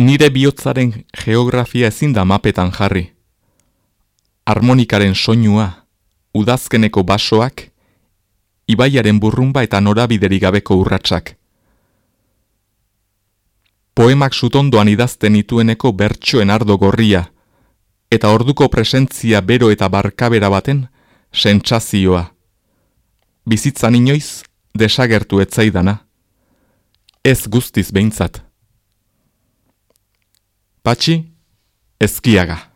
Nire bihotzaren geografia ezin da mapetan jarri. Harmonikaren soinua, udazkeneko basoak, ibaiaren burrumba eta norabideri gabeko urratsak. Poemak sutondoan idazten itueneko bertsoen ardo gorria, eta orduko presentzia bero eta barkabera baten, sentsazioa. Bizitzan inoiz, desagertu etzaidana. Ez guztiz behintzat. Pachi Esquiaga.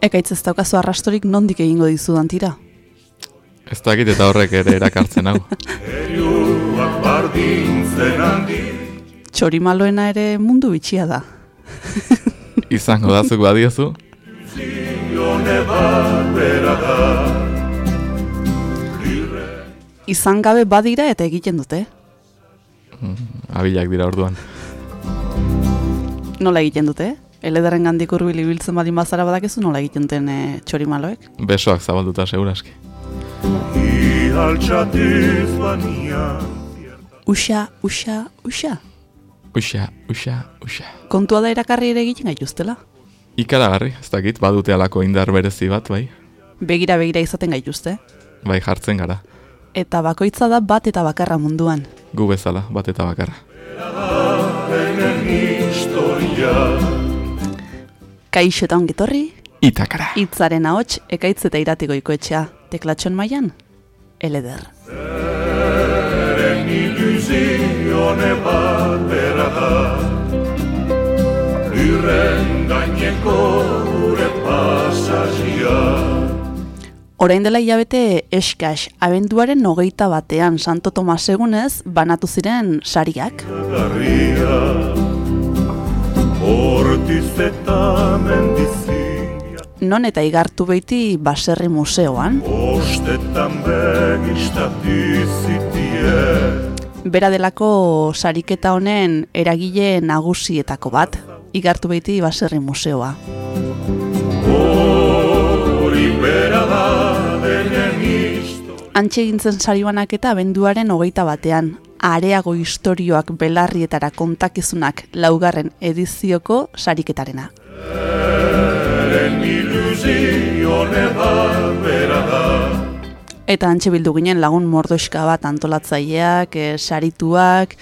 Ekaitz ez daukazu arrastorik nondik egingo dizudan tira? Ez dakit eta horrek ere erakartzen hau. Txorimaloena ere mundu bitxia da. Izango da zuk badiozu? Izan gabe badira eta egiten dute. Mm, abilak dira orduan. Nola egiten dute? Eledaren gandik urbil ibiltzen badin bazara badakezu nola egiten den e, txorimaloek? Besoak zabalduta seguraski. Uxa, uxa, uxa. Uxa, uxa, uxa. Kontua da erakarri ere egiten gaituztela? Ikaragarri, ez dakit, badute alako indar berezi bat, bai? Begira begira izaten gaituzte. Bai, jartzen gara. Eta bakoitza da bat eta bakarra munduan. Gu bezala, bat eta bakarra. Kaixo eta ongitorri? Itakara. Itzaren ahots, ekaitz eta iratiko ikoetxea. Teklatxon maian? Eleder. Zeren ilusione bat bera da Lurren gaineko gure pasazia Orain dela hilabete eskaz, abenduaren nogeita batean Santo Tomas egunez, banatu ziren sariak. Hortiz eta mendizia Non eta igartu beiti baserri museoan? Ostetan begistatizitie Bera delako sariketa honen eragile nagusietako bat Igartu beiti baserri museoa. Hori bera da Antxe gintzen saribanak eta benduaren hogeita batean, areago istorioak belarrietara kontakizunak laugarren edizioko sariketarena. Eta antxe bildu ginen lagun mordoiska bat antolatzaileak, e, sarituak,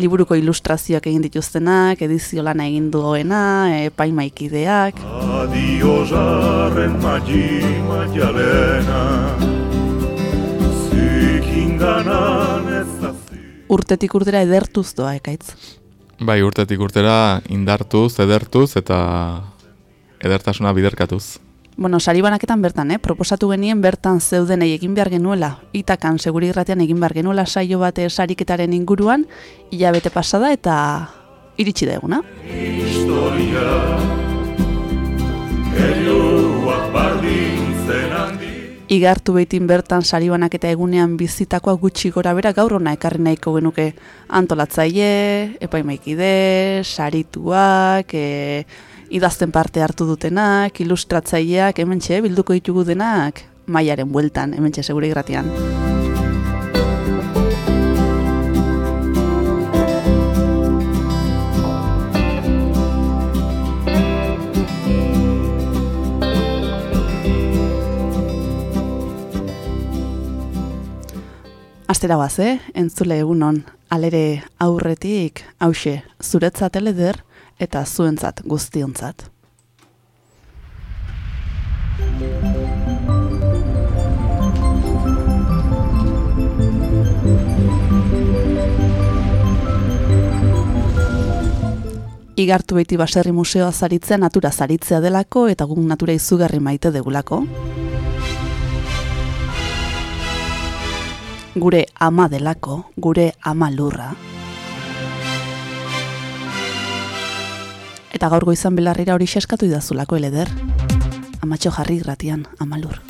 liburuko ilustrazioak egin dituztenak, edizio lana egin duena, e, paimaikideak. Adio jarren magi maialena, zikinganan ez urtetik urtera edertuz doa, ekaitz? Bai, urtetik urtera indartuz, edertuz eta edertasuna biderkatuz. Bueno, sari banaketan bertan, eh? proposatu genien bertan zeuden egin behar genuela. Itakan, seguri irratean egin behar genuela saio bate sariketaren inguruan, hilabete pasada eta iritsi da eguna. Historia, igartu behitin bertan saribanak eta egunean bizitakoa gutxi gora bera gaur hona ekarri nahiko genuke antolatzaile, epaimaikide, sarituak, e, idazten parte hartu dutenak, ilustratzaileak, hemen bilduko ditugu denak, maiaren bueltan, hemen txe, segure gratian. Aztera baz, eh? Entzule egunon, alere aurretik, hause, zuretzat eleder eta zuentzat guztionzat. Igartu beti baserri museoa zaritzea natura zaritzea delako eta guk natura izugarri maite degulako. Gure ama delako, gure ama lurra. Eta gaur goizan belarrira hori xeskatu idazulako eleder. Amatxo jarri gratian, amalur.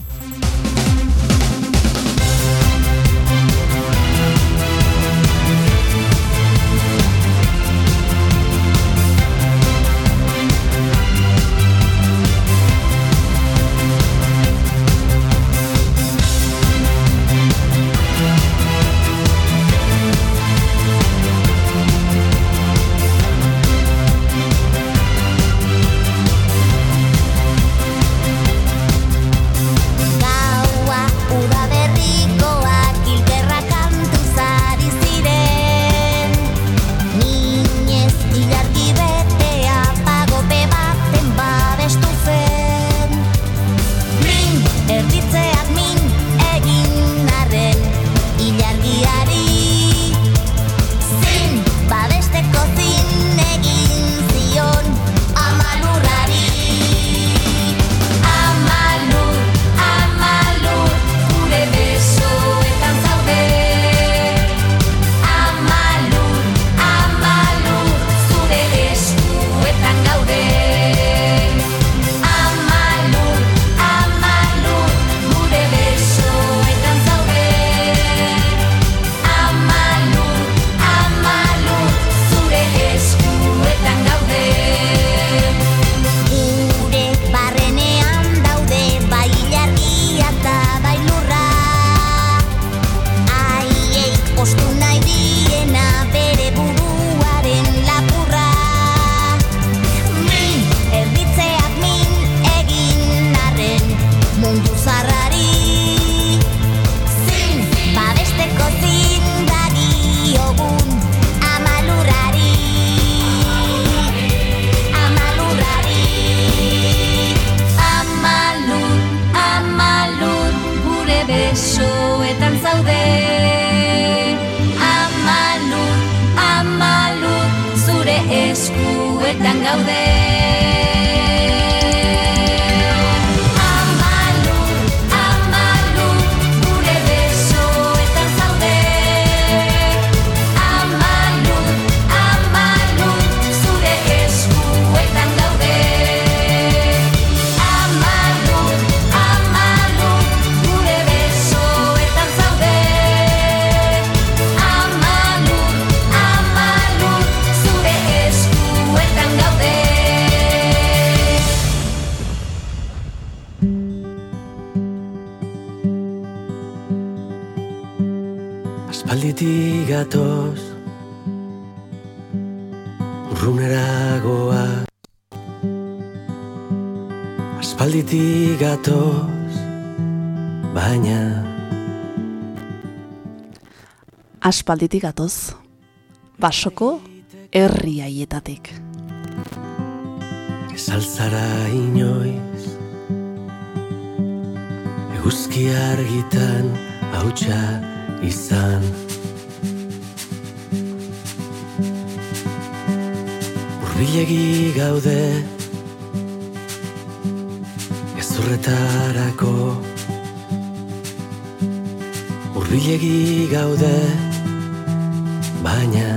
Aspalditik gatoz, basoko herri haietatik. Ezaltzara inoiz, eguzki argitan hautsa izan. Urbilegi gaude, ezurretarako, urbilegi gaude, baina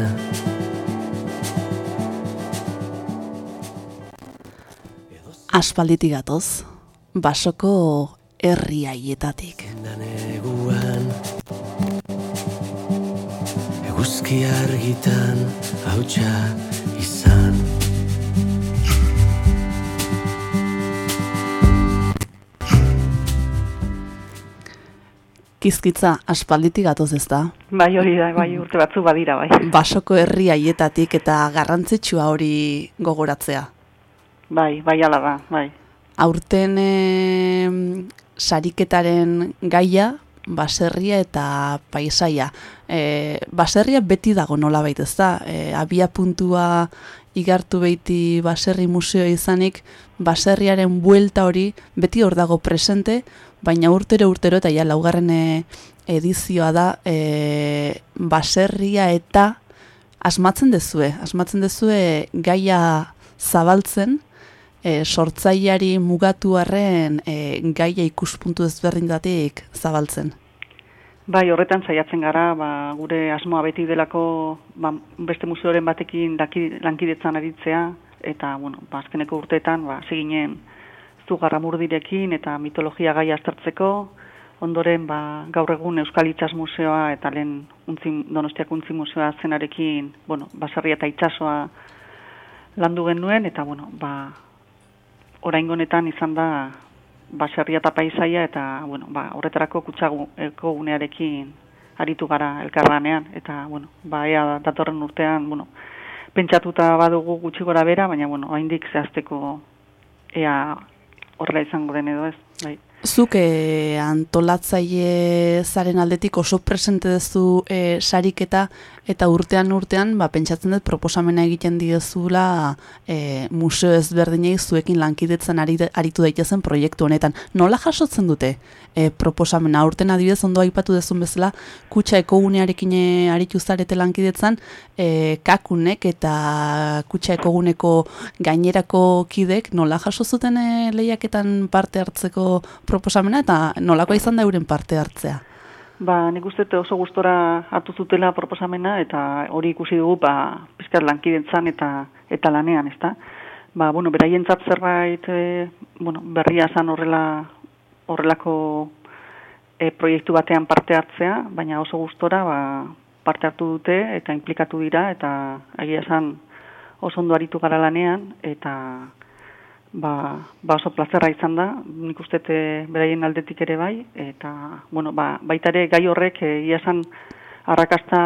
Aspalditik gatoz, basoko herri haietatik. Eguzki argitan hautsa Kizkitza aspalditik gatoz ez da? Bai hori da, bai urte batzu badira bai. Basoko herri haietatik eta garrantzitsua hori gogoratzea. Bai, bai ala da, bai. Aurten e, sariketaren gaia, baserria eta paisaia. E, baserria beti dago nola baita ez da, e, abia puntua igartu beiti baserri museo izanik, baserriaren buelta hori beti hor dago presente, baina urtero urtero eta ja laugarren eh, edizioa da e, baserria eta asmatzen dezue, asmatzen dezue gaia zabaltzen, e, sortzaileari mugatu arren e, gaia ikuspuntu ezberdintatik zabaltzen. Bai, horretan saiatzen gara, ba, gure asmoa beti delako ba, beste museoren batekin daki, lankidetzan aritzea, eta, bueno, ba, azkeneko urteetan, ba, seginen zugarra murdirekin eta mitologia gaia aztertzeko, ondoren, ba, gaur egun Euskal Itxas Museoa eta lehen untzin, Donostiak Untzi Museoa zenarekin, bueno, baserria eta itxasoa landu genuen, eta, bueno, ba, orain honetan izan da baserria eta paisaia eta bueno, ba, horretarako kutsago gunearekin aritu gara elkarranean eta bueno, ba, ea datorren urtean bueno, pentsatuta badugu gutxi gora bera, baina bueno, oraindik zehazteko ea horrela izango den edo ez. Zuk e, antolatzaile zaren aldetik oso presente duzu e, sariketa eta urtean urtean ba, pentsatzen dut proposamena egiten diezula e, museo ezberdinei zuekin lankidetzen ari, aritu daitezen proiektu honetan. Nola jasotzen dute e, proposamena? Urten adibidez ondo aipatu dezun bezala kutsa ekogunearekin aritu zarete lankidetzen e, kakunek eta kutsa ekoguneko gainerako kidek nola jaso zuten e, lehiaketan parte hartzeko proposamena eta nolakoa izan da euren parte hartzea? Ba, nik uste oso gustora hartu zutela proposamena eta hori ikusi dugu ba, pizkat lankidentzan eta eta lanean, ezta? Ba, bueno, beraientzat zerbait e, bueno, berria zan horrela horrelako e, proiektu batean parte hartzea, baina oso gustora ba, parte hartu dute eta implikatu dira eta agia esan oso ondo aritu gara lanean eta ba, ba oso plazerra izan da, nik uste beraien aldetik ere bai, eta bueno, ba, baita ere gai horrek egia esan arrakasta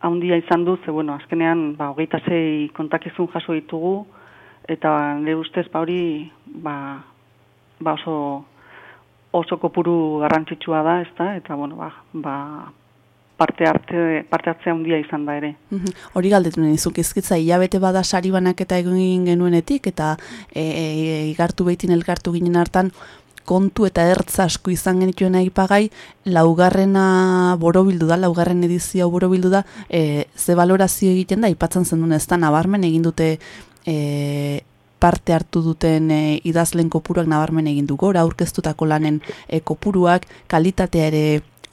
handia izan du, ze bueno, azkenean ba, hogeita zei kontakizun jaso ditugu, eta nire ustez ba hori ba, ba oso, oso kopuru garrantzitsua da, ezta? eta bueno, ba, ba, parte arte parte hartzea handia izan da ere. Mhm. Hori galdetu nahi zuk izkitza ilabete bada sari banaketa egin genuenetik eta e, e, igartu behitin elkartu ginen hartan kontu eta ertz asko izan genituen aipagai laugarrena borobildu da, laugarren edizio borobildu da, e, ze valorazio egiten da, ipatzen zen ez da, nabarmen egin dute e, parte hartu duten e, idazlen kopuruak nabarmen egin du gora, aurkeztutako lanen e, kopuruak, kalitatea ere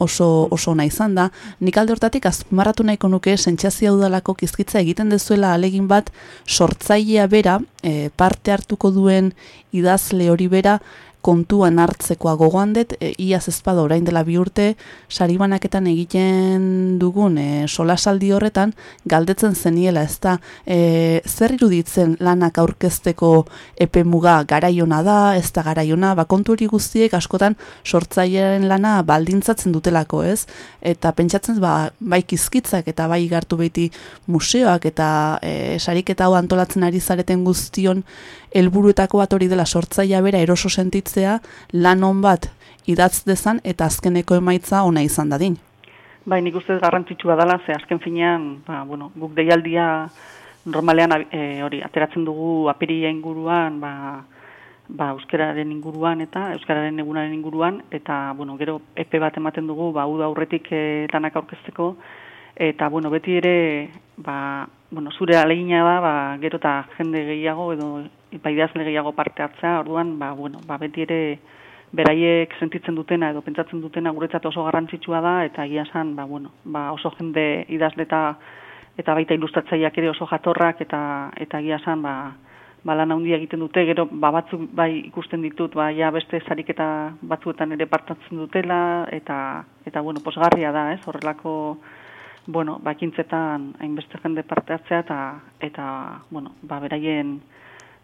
oso oso ona izan da. Nik alde hortatik azmarratu nahiko nuke sentsazio udalako kizkitza egiten dezuela alegin bat sortzailea bera, e, parte hartuko duen idazle hori bera kontuan hartzekoa gogoan dut, e, iaz ezpada orain dela bi urte, saribanaketan egiten dugun e, solasaldi horretan, galdetzen zeniela, ez da, e, zer iruditzen lanak aurkezteko epe muga garaiona da, ez da garaiona, ba, kontu hori guztiek askotan sortzailearen lana baldintzatzen dutelako, ez? Eta pentsatzen, ba, bai kizkitzak eta bai gartu beti museoak eta e, sariketa hau antolatzen ari zareten guztion, helburuetako bat hori dela sortzaia bera eroso sentitzea lan on bat idatz dezan eta azkeneko emaitza ona izan dadin. Bai, nik uste garrantzitsua dela, ze azken finean, ba, bueno, guk deialdia normalean e, hori ateratzen dugu apiria inguruan, ba, ba, euskararen inguruan eta euskararen egunaren inguruan, eta bueno, gero epe bat ematen dugu, ba, uda aurretik e, lanak aurkezteko, eta bueno, beti ere, ba, bueno, zure alegina da, ba, gero eta jende gehiago edo ipaidazle gehiago parte hartzea, orduan, ba, bueno, ba, beti ere beraiek sentitzen dutena edo pentsatzen dutena guretzat oso garrantzitsua da, eta egia san, ba, bueno, ba, oso jende idazle eta, eta baita ilustratzaileak ere oso jatorrak, eta, eta egia san, ba, ba, lan handia egiten dute, gero ba, batzuk bai ikusten ditut, ba, ja beste zariketa batzuetan ere partatzen dutela, eta, eta bueno, posgarria da, ez, horrelako, bueno, ba, hainbeste jende parte hartzea, eta, eta bueno, ba, beraien,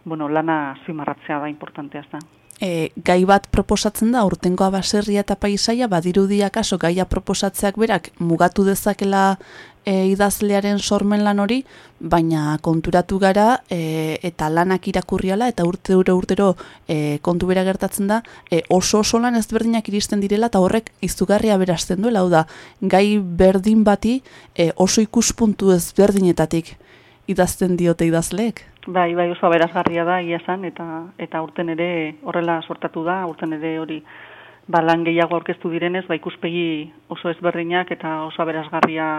bueno, lana zimarratzea da importantea da. E, gai bat proposatzen da, urtengoa baserria eta paisaia, badirudia kaso gaia proposatzeak berak mugatu dezakela e, idazlearen sormen lan hori, baina konturatu gara e, eta lanak irakurriala eta urte urte urtero e, kontu bera gertatzen da, e, oso oso lan ezberdinak iristen direla eta horrek izugarria berazten duela, hau da, gai berdin bati e, oso ikuspuntu ezberdinetatik idazten diote idazleek. Bai, bai, oso aberazgarria da, ia esan, eta, eta urten ere horrela sortatu da, urten ere hori ba, lan gehiago aurkeztu direnez, ba, ikuspegi oso ezberdinak eta oso aberazgarria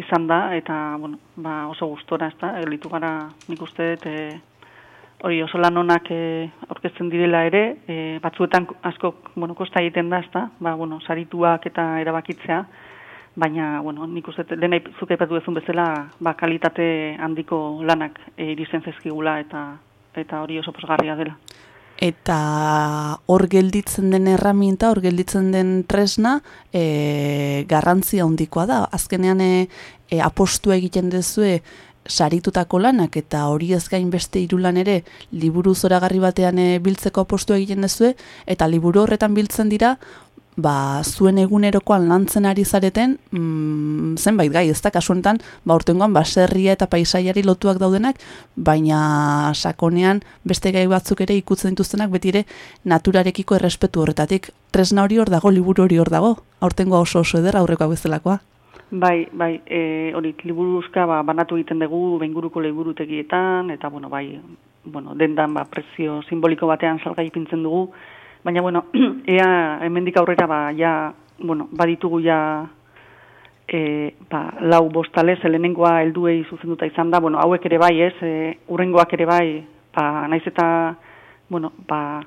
izan da, eta bueno, ba, oso gustora, ez da, elitu gara nik uste dut, e, hori oso lan honak e, aurkezten direla ere, e, batzuetan asko, bueno, kosta egiten da, ez da, ba, bueno, sarituak eta erabakitzea, baina, bueno, nik uste dut, dena zuke ipatu dezun bezala, ba, kalitate handiko lanak e, irizen zezkigula, eta eta hori oso posgarria dela. Eta hor gelditzen den erraminta, hor gelditzen den tresna, e, garrantzia handikoa da. Azkenean e, e, apostu egiten dezue saritutako lanak eta hori ez beste irulan ere liburu zoragarri batean e, biltzeko apostu egiten dezue eta liburu horretan biltzen dira ba, zuen egunerokoan lantzen ari zareten, mm, zenbait gai, ez da, kasuenetan, ba, urtengoan, baserria eta paisaiari lotuak daudenak, baina sakonean beste gai batzuk ere ikutzen dituztenak, beti ere naturarekiko errespetu horretatik. Tresna hori hor dago, liburu hori hor dago, aurtengo oso oso eder aurrekoa bezalakoa. Bai, bai, e, hori, liburuzka ba, banatu egiten dugu benguruko liburutegietan, eta, bueno, bai, bueno, dendan, ba, prezio simboliko batean salgai ipintzen dugu, baina bueno, ea hemendik aurrera ba ja, bueno, baditugu ja e, ba, lau bostale zelenengoa helduei zuzenduta izan da, bueno, hauek ere bai, ez, e, urrengoak ere bai, ba, naiz eta bueno, ba,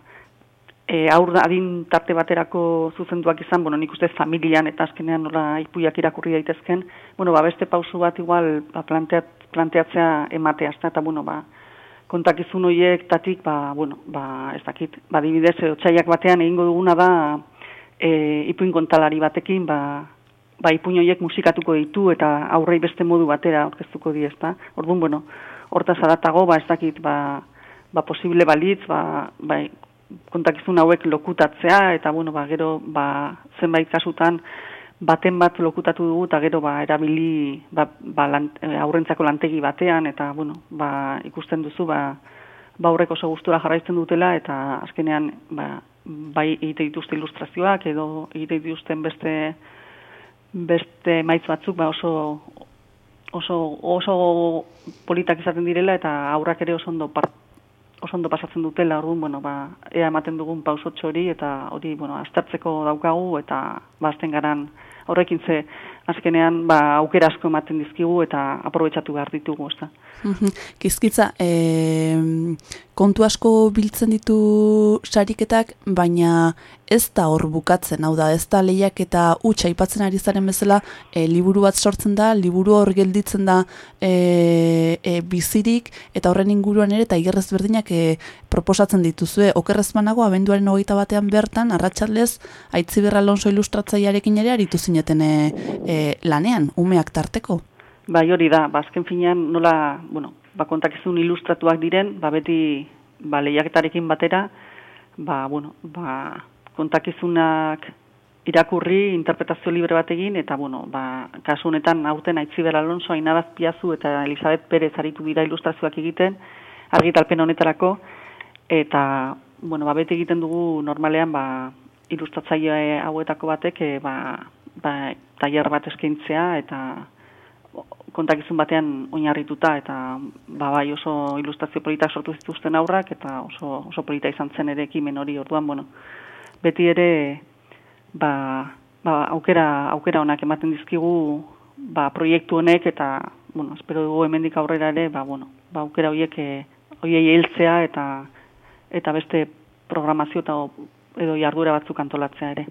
e, aur adin tarte baterako zuzenduak izan, bueno, nik uste familian eta azkenean nola ipuiak irakurri daitezken, bueno, ba, beste pausu bat igual ba, planteat, planteatzea ematea, eta bueno, ba, kontakizun horiek tatik, ba, bueno, ba, ez dakit, ba, dibidez, otxaiak batean egingo duguna da, e, ipuin kontalari batekin, ba, ba, ipuin horiek musikatuko ditu eta aurrei beste modu batera orkestuko di, ezta? Orduan, bueno, horta zaratago, ba, ez dakit, ba, ba, posible balitz, ba, ba, kontakizun hauek lokutatzea, eta, bueno, ba, gero, ba, zenbait kasutan, baten bat lokutatu dugu eta gero ba erabili ba, ba eh, aurrentzako lantegi batean eta bueno ba ikusten duzu ba ba aurreko oso gustura jarraitzen dutela eta azkenean ba bai egite dituzte ilustrazioak edo egite dituzten beste beste maitz batzuk ba oso oso oso politak izaten direla eta aurrak ere oso ondo part, oso ondo pasatzen dutela, orduan, bueno, ba, ea ematen dugun pausotxo hori, eta hori, bueno, aztertzeko daukagu, eta bazten garan horrekin ze azkenean ba, aukera asko ematen dizkigu eta aprobetsatu behar ditugu, da. Kizkitza, e, kontu asko biltzen ditu sariketak, baina ez da hor bukatzen, hau da, ez da lehiak eta utxa aipatzen ari zaren bezala, e, liburu bat sortzen da, liburu hor gelditzen da e, e, bizirik, eta horren inguruan ere, eta igerrez berdinak e, proposatzen dituzue, okerrez manago, abenduaren hogeita batean bertan, arratsalez aitziberra Alonso ilustratzaiarekin ere, aritu zineten e, e, lanean, umeak tarteko. Bai, hori da, bazken ba, finean nola, bueno, ba, kontakizun ilustratuak diren, ba, beti ba, lehiaketarekin batera, ba, bueno, ba, kontakizunak irakurri, interpretazio libre bat egin, eta, bueno, ba, kasu honetan, aurten Aitziber Alonso, Ainabaz Piazu eta Elizabeth Perez aritu dira ilustrazioak egiten, argitalpen honetarako, eta, bueno, ba, beti egiten dugu normalean, ba, ilustratzaile hauetako batek, e, ba, ba, tailer bat eskaintzea, eta, kontakizun batean oinarrituta eta ba, bai oso ilustrazio politak sortu zituzten aurrak eta oso, oso polita izan zen ere ekimen hori. Orduan, bueno, beti ere ba, ba, aukera, aukera honak ematen dizkigu ba, proiektu honek eta bueno, espero dugu hemendik aurrera ere ba, bueno, ba, aukera horiek eh, hoiei heltzea eta eta beste programazio eta edo jardura batzuk antolatzea ere.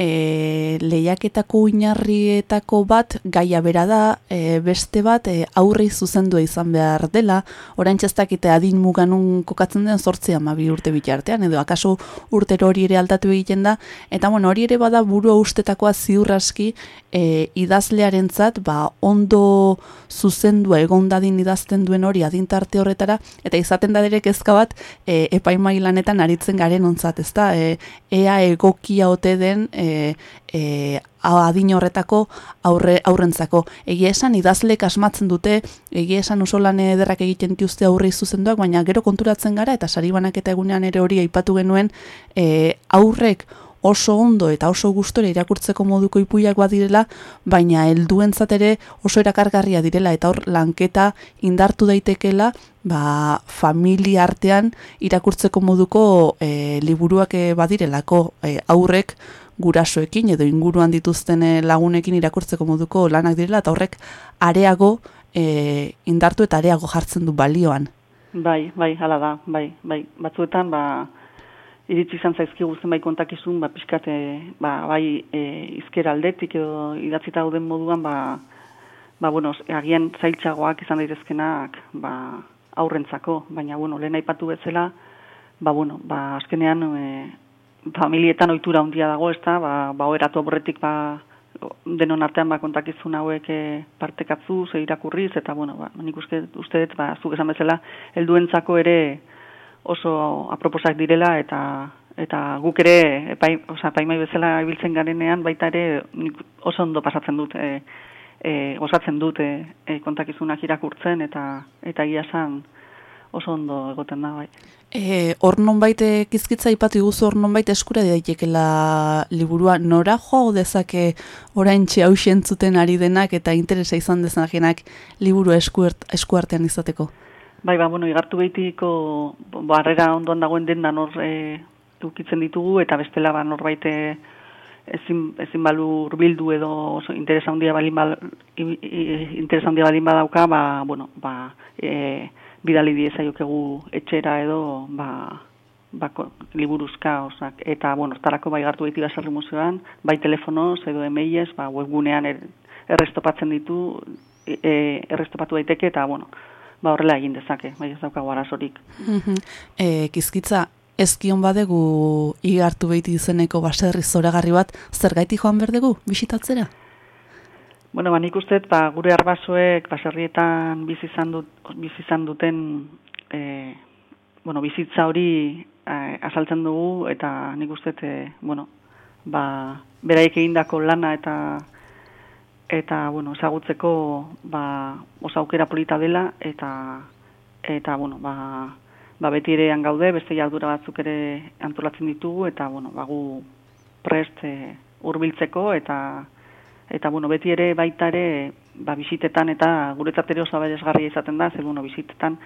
e, lehiaketako inarrietako bat gaia bera da, e, beste bat e, aurri zuzendua izan behar dela, orain txastakite adin muganun kokatzen den sortzea mabi urte bitartean, edo akaso urtero hori ere aldatu egiten da, eta bueno, hori ere bada buru ustetakoa ziurraski e, idazlearen zat, ba, ondo zuzendua egon dadin idazten duen hori adintarte horretara, eta izaten da derek ezka bat e, epaimailanetan aritzen garen ontzat, ezta? E, ea egokia ote den e, e, adin horretako aurre, aurrentzako. Egia esan idazlek asmatzen dute, egia esan oso lan ederrak egiten dituzte aurre izuzenduak, baina gero konturatzen gara, eta saribanak eta egunean ere hori aipatu genuen, e, aurrek oso ondo eta oso gustore irakurtzeko moduko ipuiak badirela, baina helduentzat ere oso erakargarria direla eta hor lanketa indartu daitekela, ba, familia artean irakurtzeko moduko e, liburuak e, badirelako e, aurrek gurasoekin edo inguruan dituzten eh, lagunekin irakurtzeko moduko lanak direla eta horrek areago e, indartu eta areago jartzen du balioan. Bai, bai, hala da, bai, bai. Batzuetan, ba, iritsi izan zaizkigu zenbait kontakizun, ba, pixkate, ba, bai, e, izkera aldetik edo idatzita dauden moduan, ba, ba, bueno, agian zailtzagoak izan daitezkenak, ba, aurrentzako, baina, bueno, lehen aipatu bezala, ba, bueno, ba, azkenean, e, familietan ohitura handia dago, ez da, ba, ba, oeratu aborretik, ba, denon artean ba, kontakizun hauek e, partekatzu, ze irakurriz, eta, bueno, ba, nik uste, uste ba, zuk esan bezala, helduentzako ere oso aproposak direla, eta eta guk ere, epai, oza, paimai bezala ibiltzen garenean, baita ere oso ondo pasatzen dut, e, e, osatzen dut e, e, kontakizunak irakurtzen, eta eta ia oso ondo egoten da, bai. E, hor nonbait kizkitza ipatu iguzu hor nonbait eskura daitekela liburua nora joa dezake orain zuten ari denak eta interesa izan dezakenak liburu eskuart, eskuartean izateko? Bai, ba, bueno, igartu behitiko barrera ondoan dagoen den nor e, dukitzen ditugu eta bestela ba, norbait ezin, ezin balu urbildu edo oso interesa handia balin, bal, interesa handia balin badauka, ba, bueno, ba, e, bidali diezaiokegu etxera edo ba, ba, liburuzka, osak, eta, bueno, estarako bai gartu behiti baserri museoan, bai telefonoz edo emeiez, ba, webgunean er, errestopatzen ditu, e, e, errestopatu daiteke, eta, bueno, ba, horrela egin dezake, bai ez daukagu arazorik. e, kizkitza, ezkion badegu igartu behiti izeneko baserri zoragarri bat, zer gaiti joan berdegu, bisitatzera? Bueno, ba, nik uste, ba, gure arbasoek baserrietan bizi izan, dut, bizi izan duten e, bueno, bizitza hori e, azaltzen dugu eta nik uste, e, bueno, ba, beraik egindako lana eta eta bueno, ezagutzeko ba, osa aukera polita dela eta eta bueno, ba, ba beti ere gaude, beste jardura batzuk ere antolatzen ditugu eta bueno, ba, gu prest e, hurbiltzeko eta eta bueno, beti ere baita ere ba, bisitetan eta guretzat ere oso aberesgarria izaten da, zer bueno, bisitetan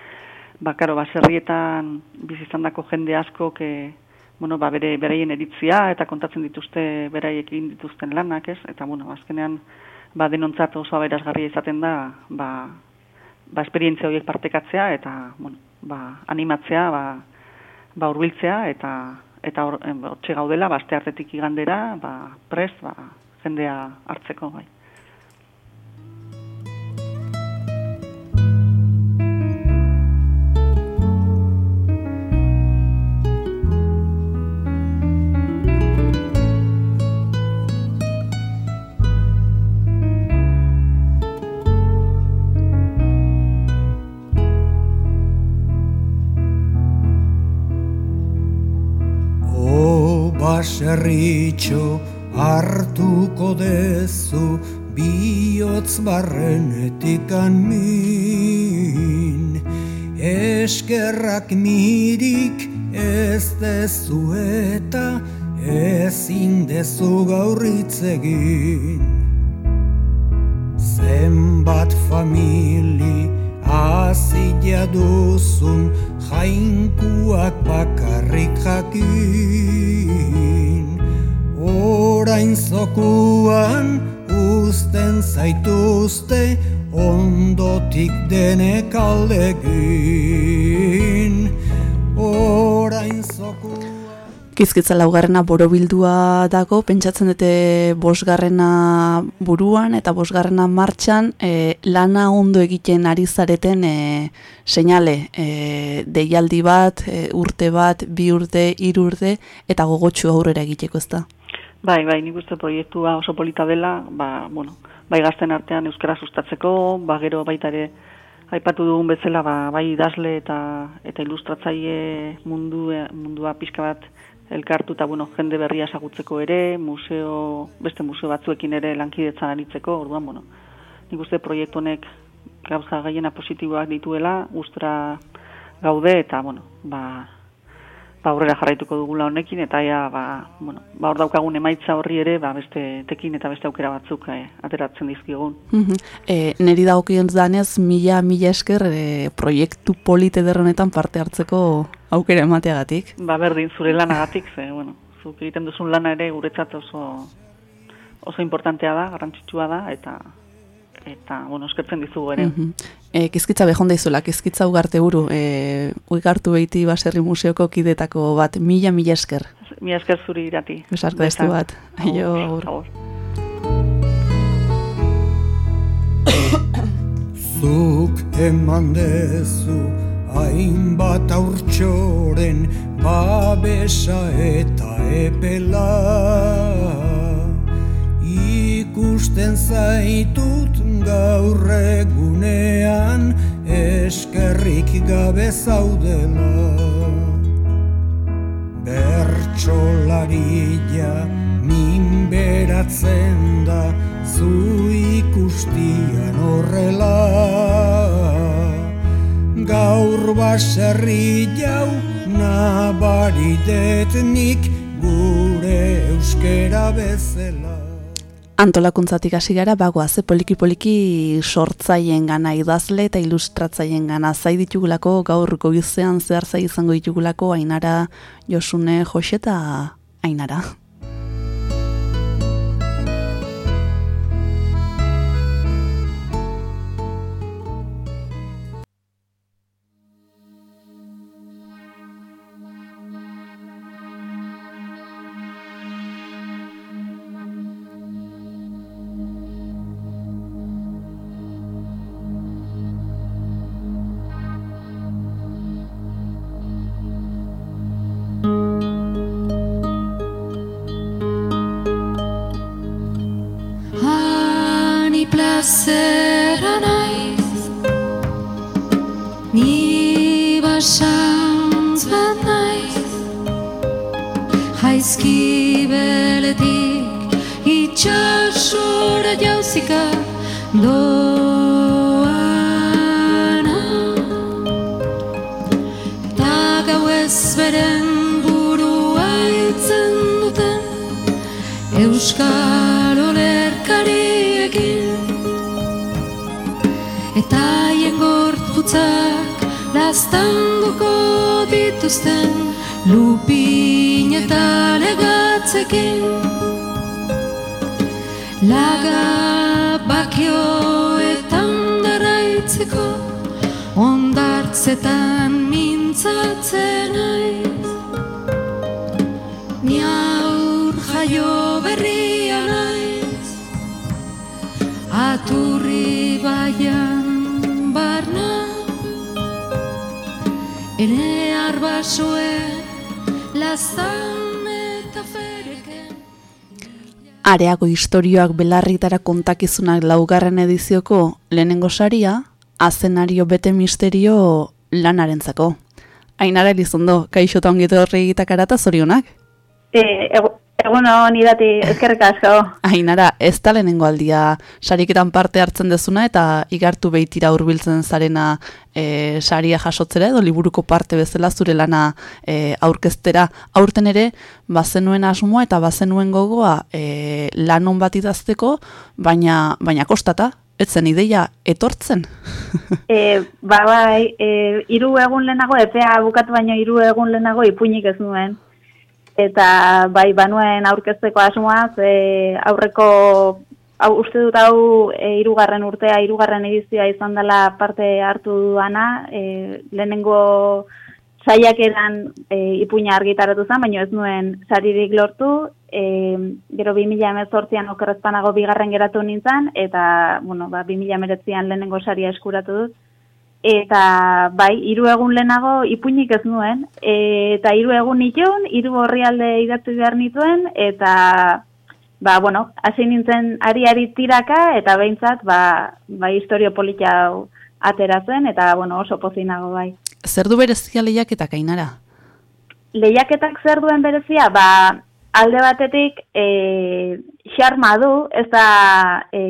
ba, karo, baserrietan bizizandako jende asko ke, bueno, ba, bere, bereien eritzia eta kontatzen dituzte beraiek egin dituzten lanak, ez? Eta, bueno, azkenean, ba, denontzat oso aberesgarria izaten da, ba, ba, esperientzia horiek partekatzea eta, bueno, ba, animatzea, ba, ba, urbiltzea eta eta hortxe gaudela, ba, artetik igandera, ba, prest, ba, jendea hartzeko bai. Baserritxo hartuko dezu bihotz barrenetik min. Eskerrak mirik ez dezu eta ezin dezu gaurritzegin zenbat famili azila duzun jainkuak bakarrik jakin orain zokuan uzten zaituzte ondotik denek aldegin orain zokuan Kizkitza laugarrena borobildua dago, pentsatzen dute bosgarrena buruan eta bosgarrena martxan e, lana ondo egiten ari zareten e, seinale, e, deialdi bat, e, urte bat, bi urte, hiru urte eta gogotsu aurrera egiteko ez da? Bai, bai, nik uste proiektua oso polita dela, ba, bueno, bai gazten artean euskara sustatzeko, ba, gero baita ere, aipatu dugun bezala, ba, bai idazle eta eta ilustratzaile mundu, mundua pixka bat elkartu eta, bueno, jende berria esagutzeko ere, museo, beste museo batzuekin ere lankidetzan aritzeko, orduan, bueno, nik uste proiektu honek gauza gaiena positiboak dituela, gustura gaude eta, bueno, ba, ba, aurrera jarraituko dugula honekin, eta ja, ba, bueno, ba, hor daukagun emaitza horri ere, ba, beste tekin eta beste aukera batzuk eh, ateratzen dizkigun. Mm e, neri dagokion danez, mila, mila esker e, proiektu polite derronetan parte hartzeko aukera emateagatik. Ba, berdin, zure lanagatik, ze, bueno, zuk egiten duzun lana ere guretzat oso oso importantea da, garrantzitsua da eta eta bueno, eskertzen dizugu ere. Mhm. E, kizkitza behonda izula, kizkitza ugarte buru, e, uigartu behiti baserri museoko kidetako bat, mila mila esker. Mila esker zuri irati. Besarka destu bat. Aio, agur. agur. Zuk eman dezu hainbat aurtsoren babesa eta epela Ikusten zaitut gaur egunean eskerrik gabe zaudela. Bertxolaria minberatzen da zu ikustian horrela. Gaur baserri jau nabaridetnik gure euskera bezala Antolakuntzatik hasi gara, bagoaz, ze poliki-poliki sortzaien gana idazle eta ilustratzaien gana zai ditugulako gaur goizean zehar zai izango ditugulako ainara Josune Jose eta ainara. Areago historioak belarritara kontakizunak laugarren edizioko lehenengo saria, azenario bete misterio lanarentzako. Ainara Elizondo, kaixo eta ongieto horri egitakarata zorionak? E, egun hon idati, ezkerrik asko. Ainara, ez da lehenengo aldia sariketan parte hartzen dezuna eta igartu behitira hurbiltzen zarena e, saria jasotzera edo liburuko parte bezala zure lana e, aurkeztera. Aurten ere, bazenuen asmoa eta bazenuen gogoa e, lanon bat idazteko, baina, baina kostata, ez zen ideia etortzen. E, ba bai, e, iru egun lehenago, epea bukatu baino hiru egun lehenago ipuinik ez nuen. Eta bai, banuen aurkezteko asmoaz, e, aurreko, hau, uste dut hau e, irugarren urtea, irugarren edizioa izan dela parte hartu duana, e, lehenengo saiakeran e, ipuina argitaratu zen, baina ez nuen saririk lortu, e, gero 2018an okerrezpanago bigarren geratu nintzen, eta, bueno, ba, 2019an lehenengo saria eskuratu dut. Eta, bai, hiru egun lehenago ipuinik ez nuen, eta hiru egun nituen, hiru orrialde idatzi behar nituen, eta, ba, bueno, hasi nintzen ari-ari tiraka, eta behintzat, ba, ba, historio politia ateratzen, eta, bueno, oso pozinago bai. Zer du berezia lehiaketak ainara? lehiaketak zer duen berezia, ba, alde batetik e, xarma du, ez da e,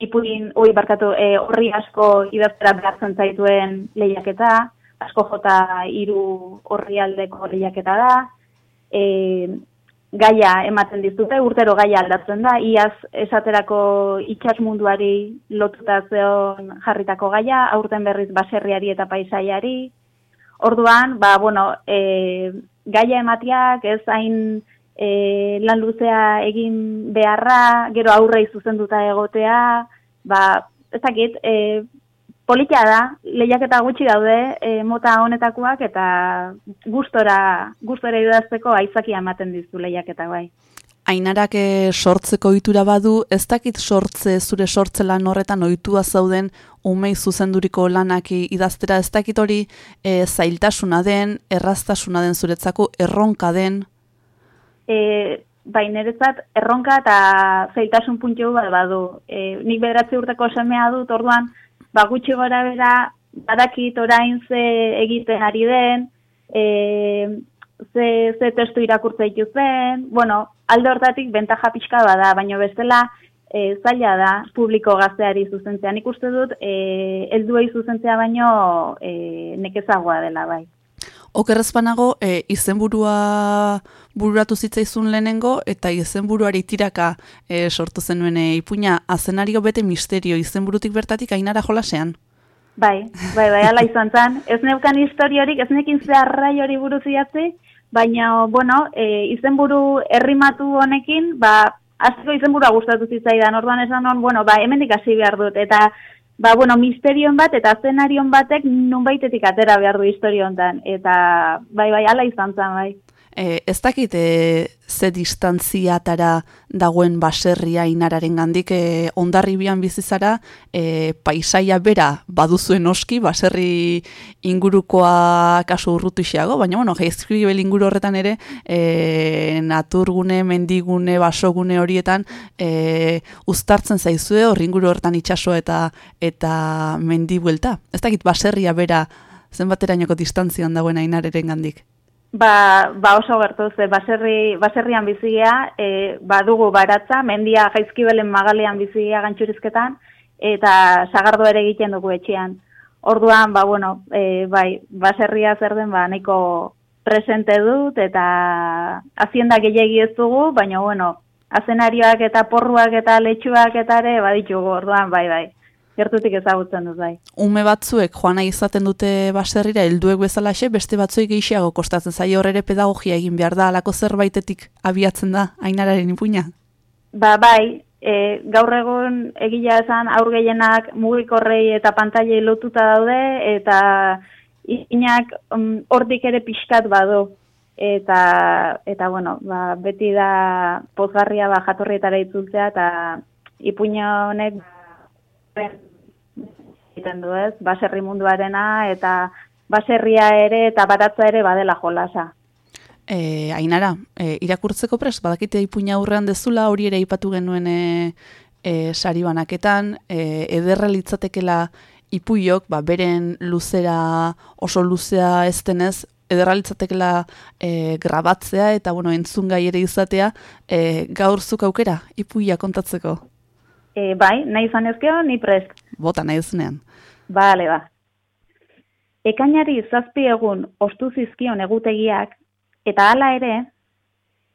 ipuin, oi, barkatu, e, horri asko idaztera behartzen zaituen lehiaketa, asko jota hiru horri aldeko lehiaketa da, e, gaia ematen dizute, urtero gaia aldatzen da, iaz esaterako itxas munduari lotuta zeon jarritako gaia, aurten berriz baserriari eta paisaiari, Orduan, ba, bueno, e, gaia ematiak ez hain e, lan luzea egin beharra, gero aurrei zuzenduta egotea, ba, ez dakit, e, politia da, lehiaketa gutxi daude e, mota honetakoak eta gustora, gustora idazteko aizakia ematen dizu lehiaketa bai. Ainarak eh, sortzeko ohitura badu, ez dakit sortze zure sortze lan horretan ohitua zauden umei zuzenduriko lanak idaztera, ez dakit hori e, zailtasuna den, erraztasuna den zuretzako, erronka den, E, bai, erronka eta zailtasun puntu bat badu. E, nik bederatzi urteko semea dut, orduan, ba, gutxi gora bera, badakit orain ze egiten ari den, e, ze, ze testu irakurtza zen, bueno, alde hortatik bentaja pixka bada, baina bestela e, zaila da publiko gazteari zuzentzea. Nik uste dut, e, helduei zuzentzea baino e, nekezagoa dela, bai. Okerrezpanago, e, izenburua bururatu zitzaizun lehenengo, eta izenburuari tiraka e, sortu zenuen e, ipuina, azenario bete misterio, izenburutik bertatik ainara jolasean. Bai, bai, bai, ala izan zen. Ez neukan historiorik, ez nekin zeharrai hori buruz idatzi, baina, bueno, e, izenburu errimatu honekin, ba, azko izenburua gustatu zitzaidan, orduan esan hon, bueno, ba, hemendik hasi behar dut, eta, ba, bueno, misterion bat, eta zenarion batek nunbaitetik atera behar du historio hontan, eta, bai, bai, ala izan zen, bai. E, ez dakit e, ze distantziatara dagoen baserria inararen gandik, e, ondarribian bizizara, e, paisaia bera baduzuen oski, baserri ingurukoa kasu urrutixeago, baina bueno, jaizkribel inguru horretan ere, e, naturgune, mendigune, basogune horietan, e, uztartzen zaizue hor inguru horretan itsaso eta eta mendi buelta. Ez dakit baserria bera zenbaterainoko distantzian dagoen ainareren gandik. Ba, ba oso gertu ze baserri, baserrian bizia, e, badugu baratza, mendia jaizkibelen magalean bizia gantxurizketan, eta sagardo ere egiten dugu etxean. Orduan, ba, bueno, e, bai, baserria zer den, ba, nahiko presente dut, eta hazienda gehiagi ez dugu, baina, bueno, azenarioak eta porruak eta letxuak eta ere, baditugu, orduan, bai, bai, gertutik ezagutzen dut, bai. Ume batzuek joan nahi izaten dute baserrira helduek bezalaxe, beste batzuek gehiago kostatzen zaio hor ere pedagogia egin behar da, alako zerbaitetik abiatzen da ainararen ipuina. Ba, bai, e, gaur egun egia esan aur gehienak mugikorrei eta pantailei lotuta daude eta inak mm, hortik ere pixkat badu. Eta, eta bueno, ba, beti da pozgarria ba, jatorrietara itzultzea eta ipuina honek ba, egiten du ez, baserri munduarena eta baserria ere eta baratza ere badela jolasa. E, ainara, e, irakurtzeko prest, badakite ipuina aurrean dezula, hori ere ipatu genuen e, e, sari banaketan, e, ederra litzatekela ipuiok, ba, beren luzera oso luzea ez denez, ederra litzatekela e, grabatzea eta bueno, entzungai ere izatea, e, gaur zuk aukera ipuia kontatzeko. E, bai, nahi izan ezkeo, ni prest. Bota nahi duzunean. Bale, ba. Ekainari zazpi egun ostu zizkion egutegiak, eta hala ere,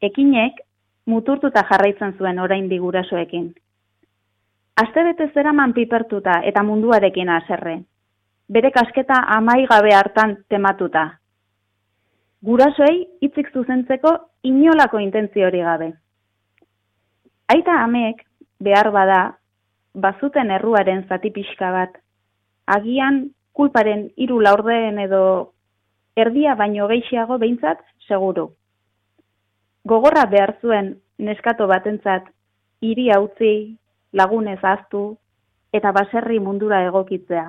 ekinek muturtuta jarraitzen zuen orain digurasoekin. Astebete zeraman pipertuta eta munduarekin haserre. Bere kasketa amaigabe hartan tematuta. Gurasoei hitzik zuzentzeko inolako intentzio hori gabe. Aita amek, behar bada, bazuten erruaren zati pixka bat, agian kulparen hiru laurdeen edo erdia baino gehiago behintzat seguru. Gogorra behar zuen neskato batentzat hiria utzi, lagunez aztu eta baserri mundura egokitzea.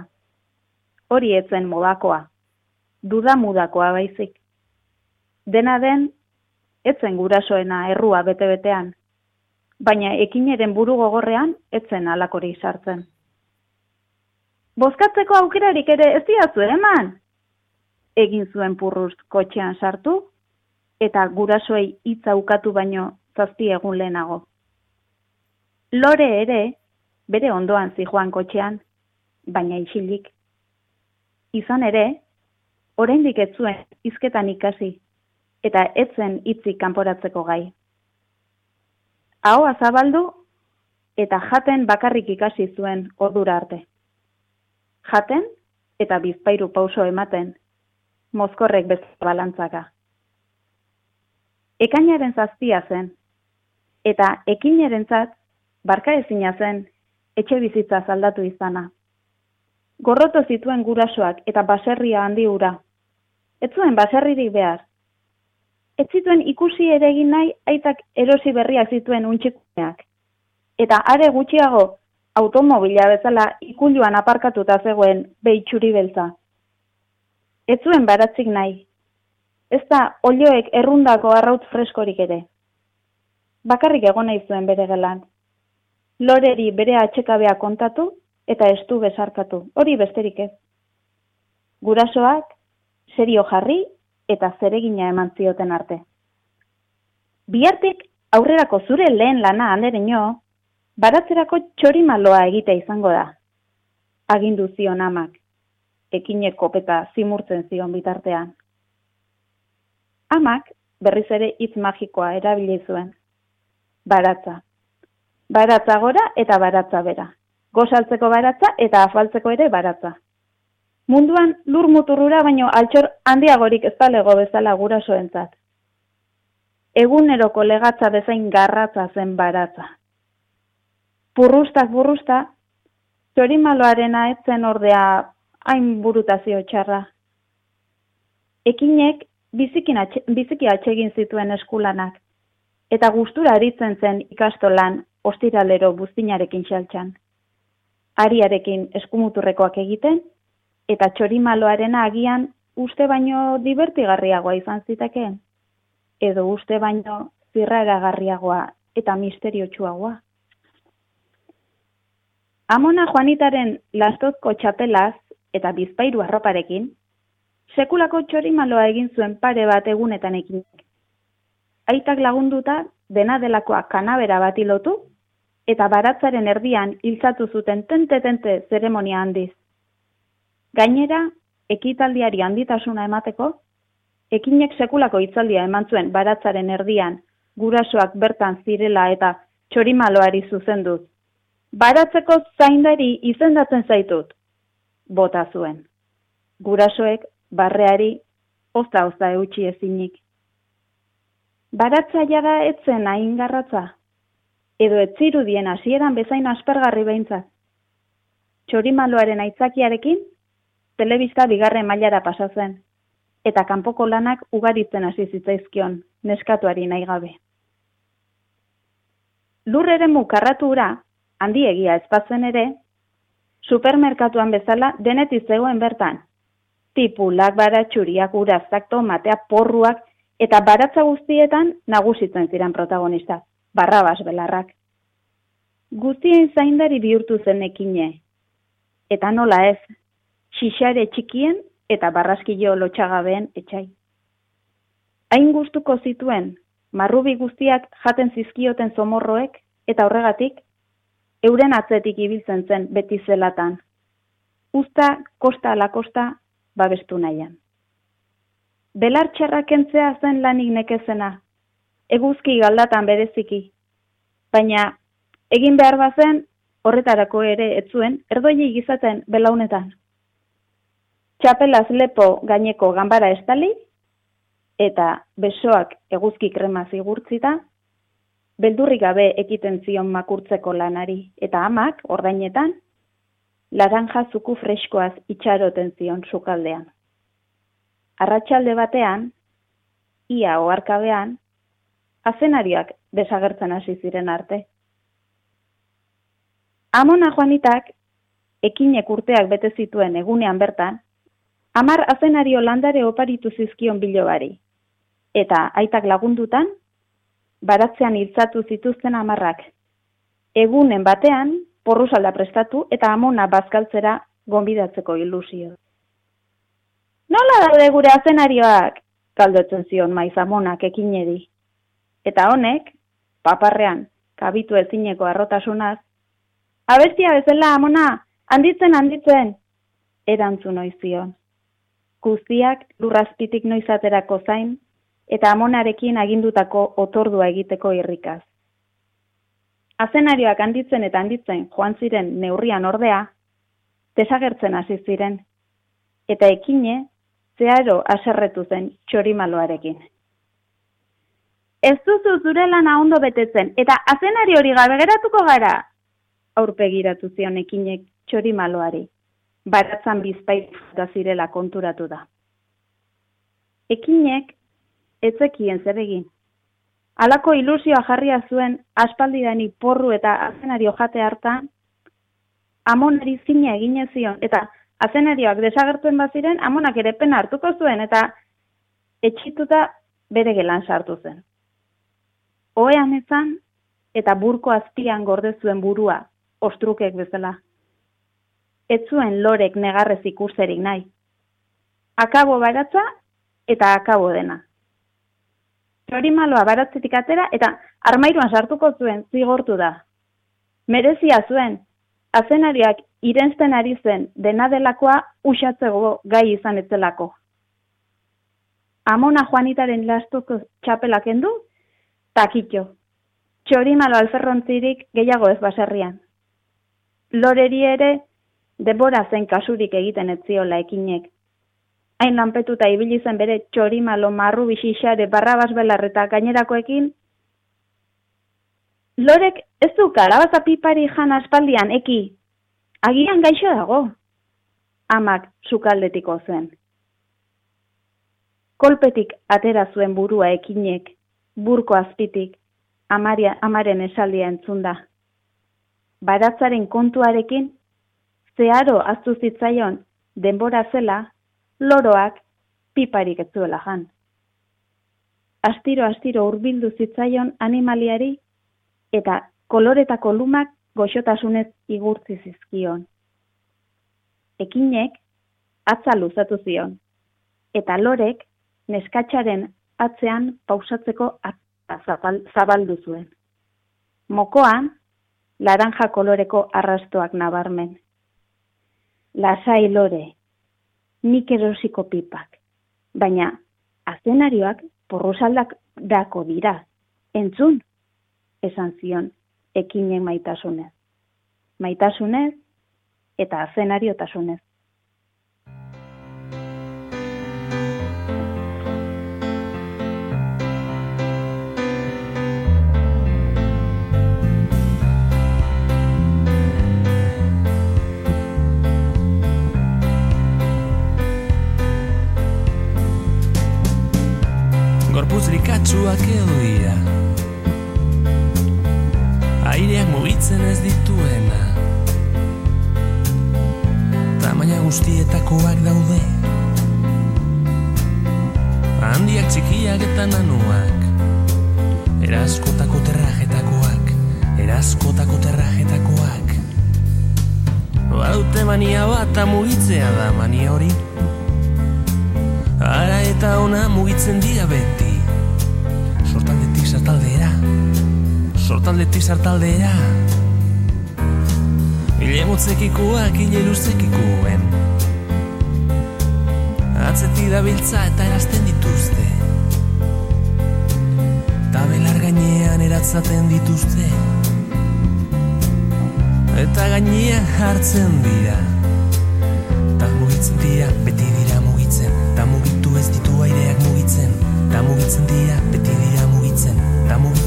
Hori etzen modakoa, duda mudakoa baizik. Dena den, etzen gurasoena errua bete-betean, baina ekineren buru gogorrean etzen alakori sartzen. Bozkatzeko aukerarik ere ez diazu eman? Egin zuen purruz kotxean sartu, eta gurasoei hitza ukatu baino zazpi egun lehenago. Lore ere, bere ondoan zijoan kotxean, baina isilik. Izan ere, oraindik ez zuen hizketan ikasi, eta etzen hitzik kanporatzeko gai. Ahoa zabaldu eta jaten bakarrik ikasi zuen ordura arte. Jaten eta bizpairu pauso ematen, mozkorrek bezala balantzaka. ekainaren zazpia zen, eta ekinerentzat barka ezina zen etxe bizitza zaldatu izana. Gorroto zituen gurasoak eta baserria handi ura. Ez zuen baserririk behar. Ez zituen ikusi ere egin nahi aitak erosi berriak zituen untxikuneak. Eta are gutxiago automobila bezala ikuluan aparkatuta zegoen behitxuri beltza. Ez zuen baratzik nahi. Ez da olioek errundako arrautz freskorik ere. Bakarrik egon nahi zuen bere gelan. Loreri bere atxekabea kontatu eta estu besarkatu. Hori besterik ez. Gurasoak serio jarri eta zeregina eman zioten arte. Biartik aurrerako zure lehen lana andereño, baratzerako txorimaloa egite izango da. Agindu zion amak, ekinek kopeta zimurtzen zion bitartean. Amak berriz ere hitz magikoa erabili zuen. Baratza. Baratza gora eta baratza bera. Gozaltzeko baratza eta afaltzeko ere baratza. Munduan lur muturrura baino altxor handiagorik ez balego bezala gurasoentzat. Eguneroko legatza bezain garratza zen baratza. Burrustak burrusta, txorimaloarena etzen ordea hain burutazio txarra. Ekinek bizikin atxe, biziki atsegin zituen eskulanak, eta gustura aritzen zen ikastolan ostiralero buztinarekin xaltxan. Ariarekin eskumuturrekoak egiten, eta txorimaloarena agian uste baino divertigarriagoa izan zitekeen, edo uste baino zirraragarriagoa eta misteriotsuagoa. Amona Juanitaren lastozko txapelaz eta bizpairu arroparekin, sekulako txorimaloa egin zuen pare bat egunetan ekin. Aitak lagunduta, dena delakoa kanabera bat ilotu, eta baratzaren erdian hiltzatu zuten tente-tente zeremonia handiz. Gainera, ekitaldiari handitasuna emateko, ekinek sekulako hitzaldia eman zuen baratzaren erdian, gurasoak bertan zirela eta txorimaloari zuzenduz. Baratzeko zaindari izendatzen zaitut, bota zuen. Gurasoek barreari ozta-ozta eutxi ezinik. Baratza jada etzen hain garratza, edo etzirudien hasieran bezain aspergarri behintzat. Txorimaloaren aitzakiarekin, telebista bigarren mailara pasa zen, eta kanpoko lanak ugaritzen hasi zitzaizkion, neskatuari nahi gabe. Lurreren mukarratu ura, handi egia ezpatzen ere, supermerkatuan bezala denetiz zegoen bertan. Tipulak, baratxuriak, urazak, tomatea, porruak, eta baratza guztietan nagusitzen ziren protagonista, barrabas belarrak. Guztien zaindari bihurtu zen ekine. Eta nola ez, xixare txikien eta barraskilo lotxagabeen etxai. Hain gustuko zituen, marrubi guztiak jaten zizkioten zomorroek, eta horregatik, euren atzetik ibiltzen zen beti zelatan. Usta, kosta ala kosta, babestu nahian. Belar kentzea zen lanik nekezena, eguzki galdatan bereziki, baina egin behar bazen horretarako ere ez zuen erdoi gizaten belaunetan. Txapelaz lepo gaineko ganbara estali, eta besoak eguzki krema zigurtzita, beldurri gabe ekiten zion makurtzeko lanari, eta amak, ordainetan, laranja zuku freskoaz itxaroten zion sukaldean. Arratxalde batean, ia oarkabean, azenariak desagertzen hasi ziren arte. Amona Juanitak, ekinek urteak bete zituen egunean bertan, amar azenario landare oparitu zizkion bilobari, eta aitak lagundutan, baratzean hiltzatu zituzten amarrak. Egunen batean, porrusalda prestatu eta amona bazkaltzera gonbidatzeko ilusio. Nola daude gure azenarioak? Kaldotzen zion maiz amonak ekinedi. Eta honek, paparrean, kabitu ezineko arrotasunaz, abestia bezala amona, handitzen handitzen, erantzun zion. Guztiak lurrazpitik noizaterako zain, eta amonarekin agindutako otordua egiteko irrikaz. Azenarioak handitzen eta handitzen joan ziren neurrian ordea, desagertzen hasi ziren, eta ekine zeharo aserretu zen txorimaloarekin. ez duzu zure lana ondo betetzen, eta azenari hori gabe geratuko gara, aurpegiratu zion ekinek txori maloari, baratzan bizpait da zirela konturatu da. Ekinek, etzekien zer egin. Halako ilusioa jarria zuen aspaldidani porru eta azenari jate hartan, amonari zina egine zion, eta azenarioak desagertuen baziren, amonak ere pena hartuko zuen, eta etxituta bere gelan sartu zen. Oean ezan, eta burko azpian gorde zuen burua, ostrukek bezala. Ez zuen lorek negarrez ikusterik nahi. Akabo baratza eta akabo dena. Txori maloa baratzetik atera eta armairuan sartuko zuen zigortu da. Merezia zuen, azenariak irensten ari zen dena delakoa usatzego gai izan etzelako. Amona Juanitaren lastuko txapelak endu, takitxo. Txori malo alferrontzirik gehiago ez baserrian. Loreri ere, denbora zen kasurik egiten ez ziola ekinek. Hain lanpetuta ibili zen bere txori malo marru bisixare barrabas belarreta gainerakoekin, Lorek ez du kalabaza pipari jan aspaldian eki, agian gaixo dago, amak sukaldetiko zen. Kolpetik atera zuen burua ekinek, burko azpitik, amaria, amaren esaldia entzunda. Baratzaren kontuarekin, zeharo aztu zitzaion denbora zela, loroak piparik ez zuela jan. Astiro astiro hurbildu zitzaion animaliari eta koloretako lumak goxotasunez igurtzi zizkion. Ekinek atza luzatu zion eta lorek neskatxaren atzean pausatzeko zabal, zabaldu zuen. Mokoan, laranja koloreko arrastoak nabarmen. Lasai lore, nik erosiko pipak, baina azenarioak porrusaldak dako dira. Entzun, esan zion, ekinen maitasunez. Maitasunez eta azenariotasunez. Rikatsuak edo Sortaldetik sartaldera Ile motzekikoak, ile luzekikoen. Atzeti da biltza eta erazten dituzte. Ta belar gainean eratzaten dituzte. Eta gainean hartzen dira. Ta mugitzen dira, beti dira mugitzen. Ta mugitu ez ditu aireak mugitzen. Ta mugitzen dira, beti dira mugitzen. Ta mugitu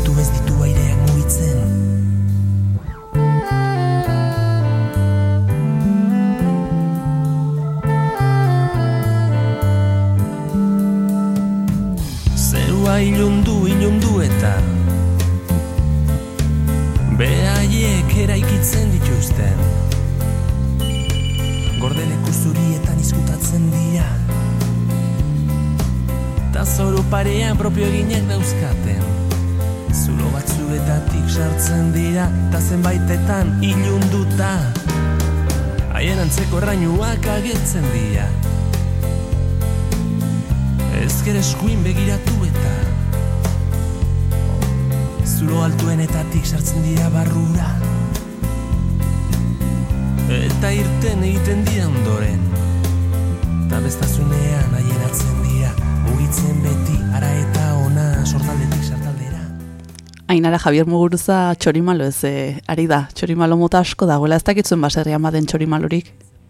Ainara Javier Muguruza txorimalo ez eh, ari da. Txorimalo mota asko dagoela ez dakitzuen baserrian baden txorimalorik.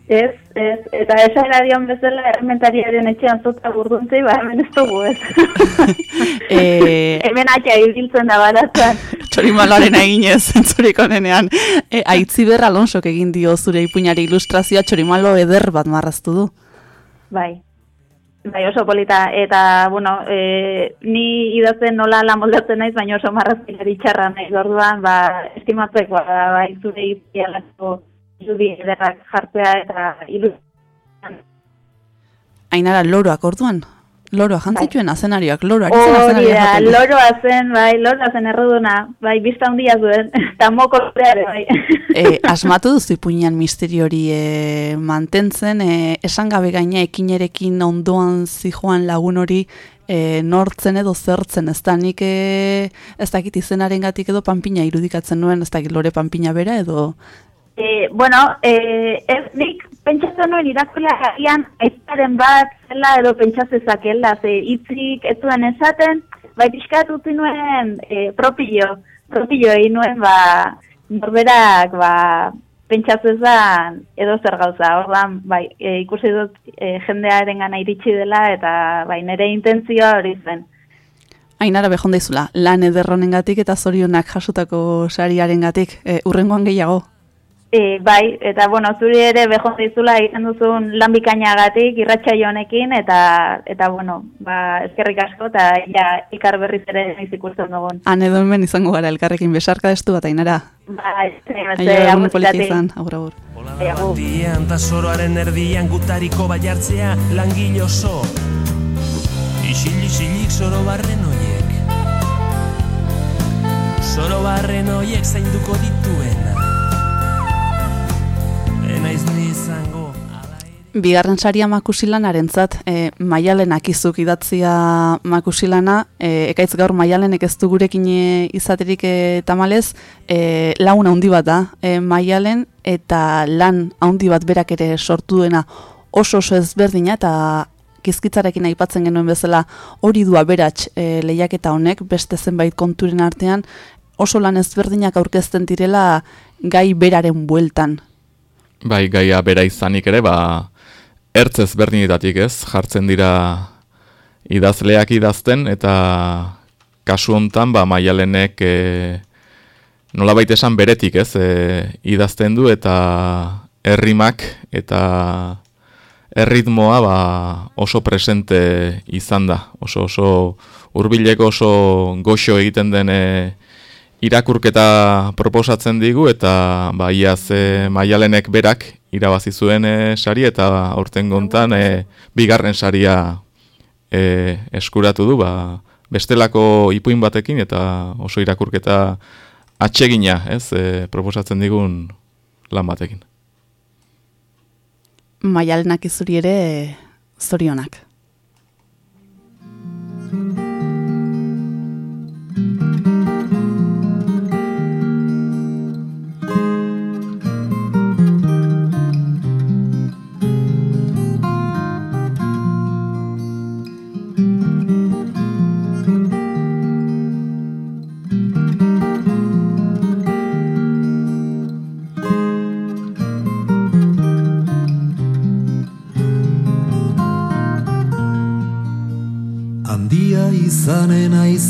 Ez, ez, eta esara dion bezala errementariaren etxean zota burduntzei, ba, hemen ez dugu, ez. E, hemen atxa ibiltzen da baratzen. txorimaloaren eginez, zentzurik onenean. E, Aitziber Alonsok egin dio zure ipuñari ilustrazioa txorimalo eder bat marraztu du. Bai. Bai, oso polita. Eta, bueno, e, ni idazten nola la moldatzen naiz, baina oso marrazkilari txarra naiz. Orduan, ba, estimatzeko, ba, bai, zure ipialako irudi ederrak jartzea eta ilusioan. Ainara, loroak orduan? Loroa, jantzituen azenarioak, loroak izan Hori azenarioak da, jaten. loroa zen, bai, loroa zen erruduna, bai, bizta handia zuen, eta moko ere, bai. e, asmatu duzu ipuinean misteri hori e, mantentzen, e, esan gabe gaina ekinerekin ondoan zijoan lagun hori e, nortzen edo zertzen, ez da nik e, ez dakit izenaren gatik edo panpina irudikatzen nuen, ez dakit lore panpina bera edo... E, bueno, e, ez nik pentsatzen nuen irakurla agian aizaren bat zela edo pentsazezakela, ze hitzik ez zuen esaten, bai pixkat utzi nuen e, propio, propio egin nuen, ba, norberak, ba, pentsatzezan edo zer gauza, orduan, bai, e, ikusi dut e, jendearen gana iritsi dela, eta bai, nire intentzioa hori zen. Ainara behon daizula, lan ederronen gatik eta zorionak jasutako sariaren gatik, e, urrengoan gehiago. E, bai, eta bueno, zuri ere behon dizula egiten duzun lan bikainagatik irratsaio honekin eta eta bueno, ba eskerrik asko eta ja ikar berriz ere naiz ikusten dugun. Han edo hemen izango gara elkarrekin besarka destu bat Ainara. Ba, egun polita izan, agur agur. Bai. Batian, ta soroaren erdian gutariko baiartzea langile oso Isil-isilik soro barren oiek Soro barren oiek zainduko dituena Enaiz ni Bigarren saria makusilanarentzat, e, maialenak izuk idatzia makusilana, e, ekaitz gaur maialenek ez gurekin e, izaterik e, tamalez, e, laun handi bat da, e, maialen eta lan handi bat berak ere sortu duena oso oso ezberdina eta kizkitzarekin aipatzen genuen bezala hori du aberats e, lehiaketa honek beste zenbait konturen artean oso lan ezberdinak aurkezten direla gai beraren bueltan. Bai, gaia bera izanik ere, ba, ertz ezberdinetatik ez, jartzen dira idazleak idazten, eta kasu hontan, ba, maialenek e, nolabait esan beretik ez, e, idazten du, eta errimak eta erritmoa ba, oso presente izan da. Oso, oso hurbileko oso goxo egiten den e, irakurketa proposatzen digu eta ba iaz e, Maialenek berak irabazi zuen e, sari eta aurten gontan e, bigarren saria e, eskuratu du ba, bestelako ipuin batekin eta oso irakurketa atsegina, ez, e, proposatzen digun lan batekin. Maialenak izuri ere zorionak.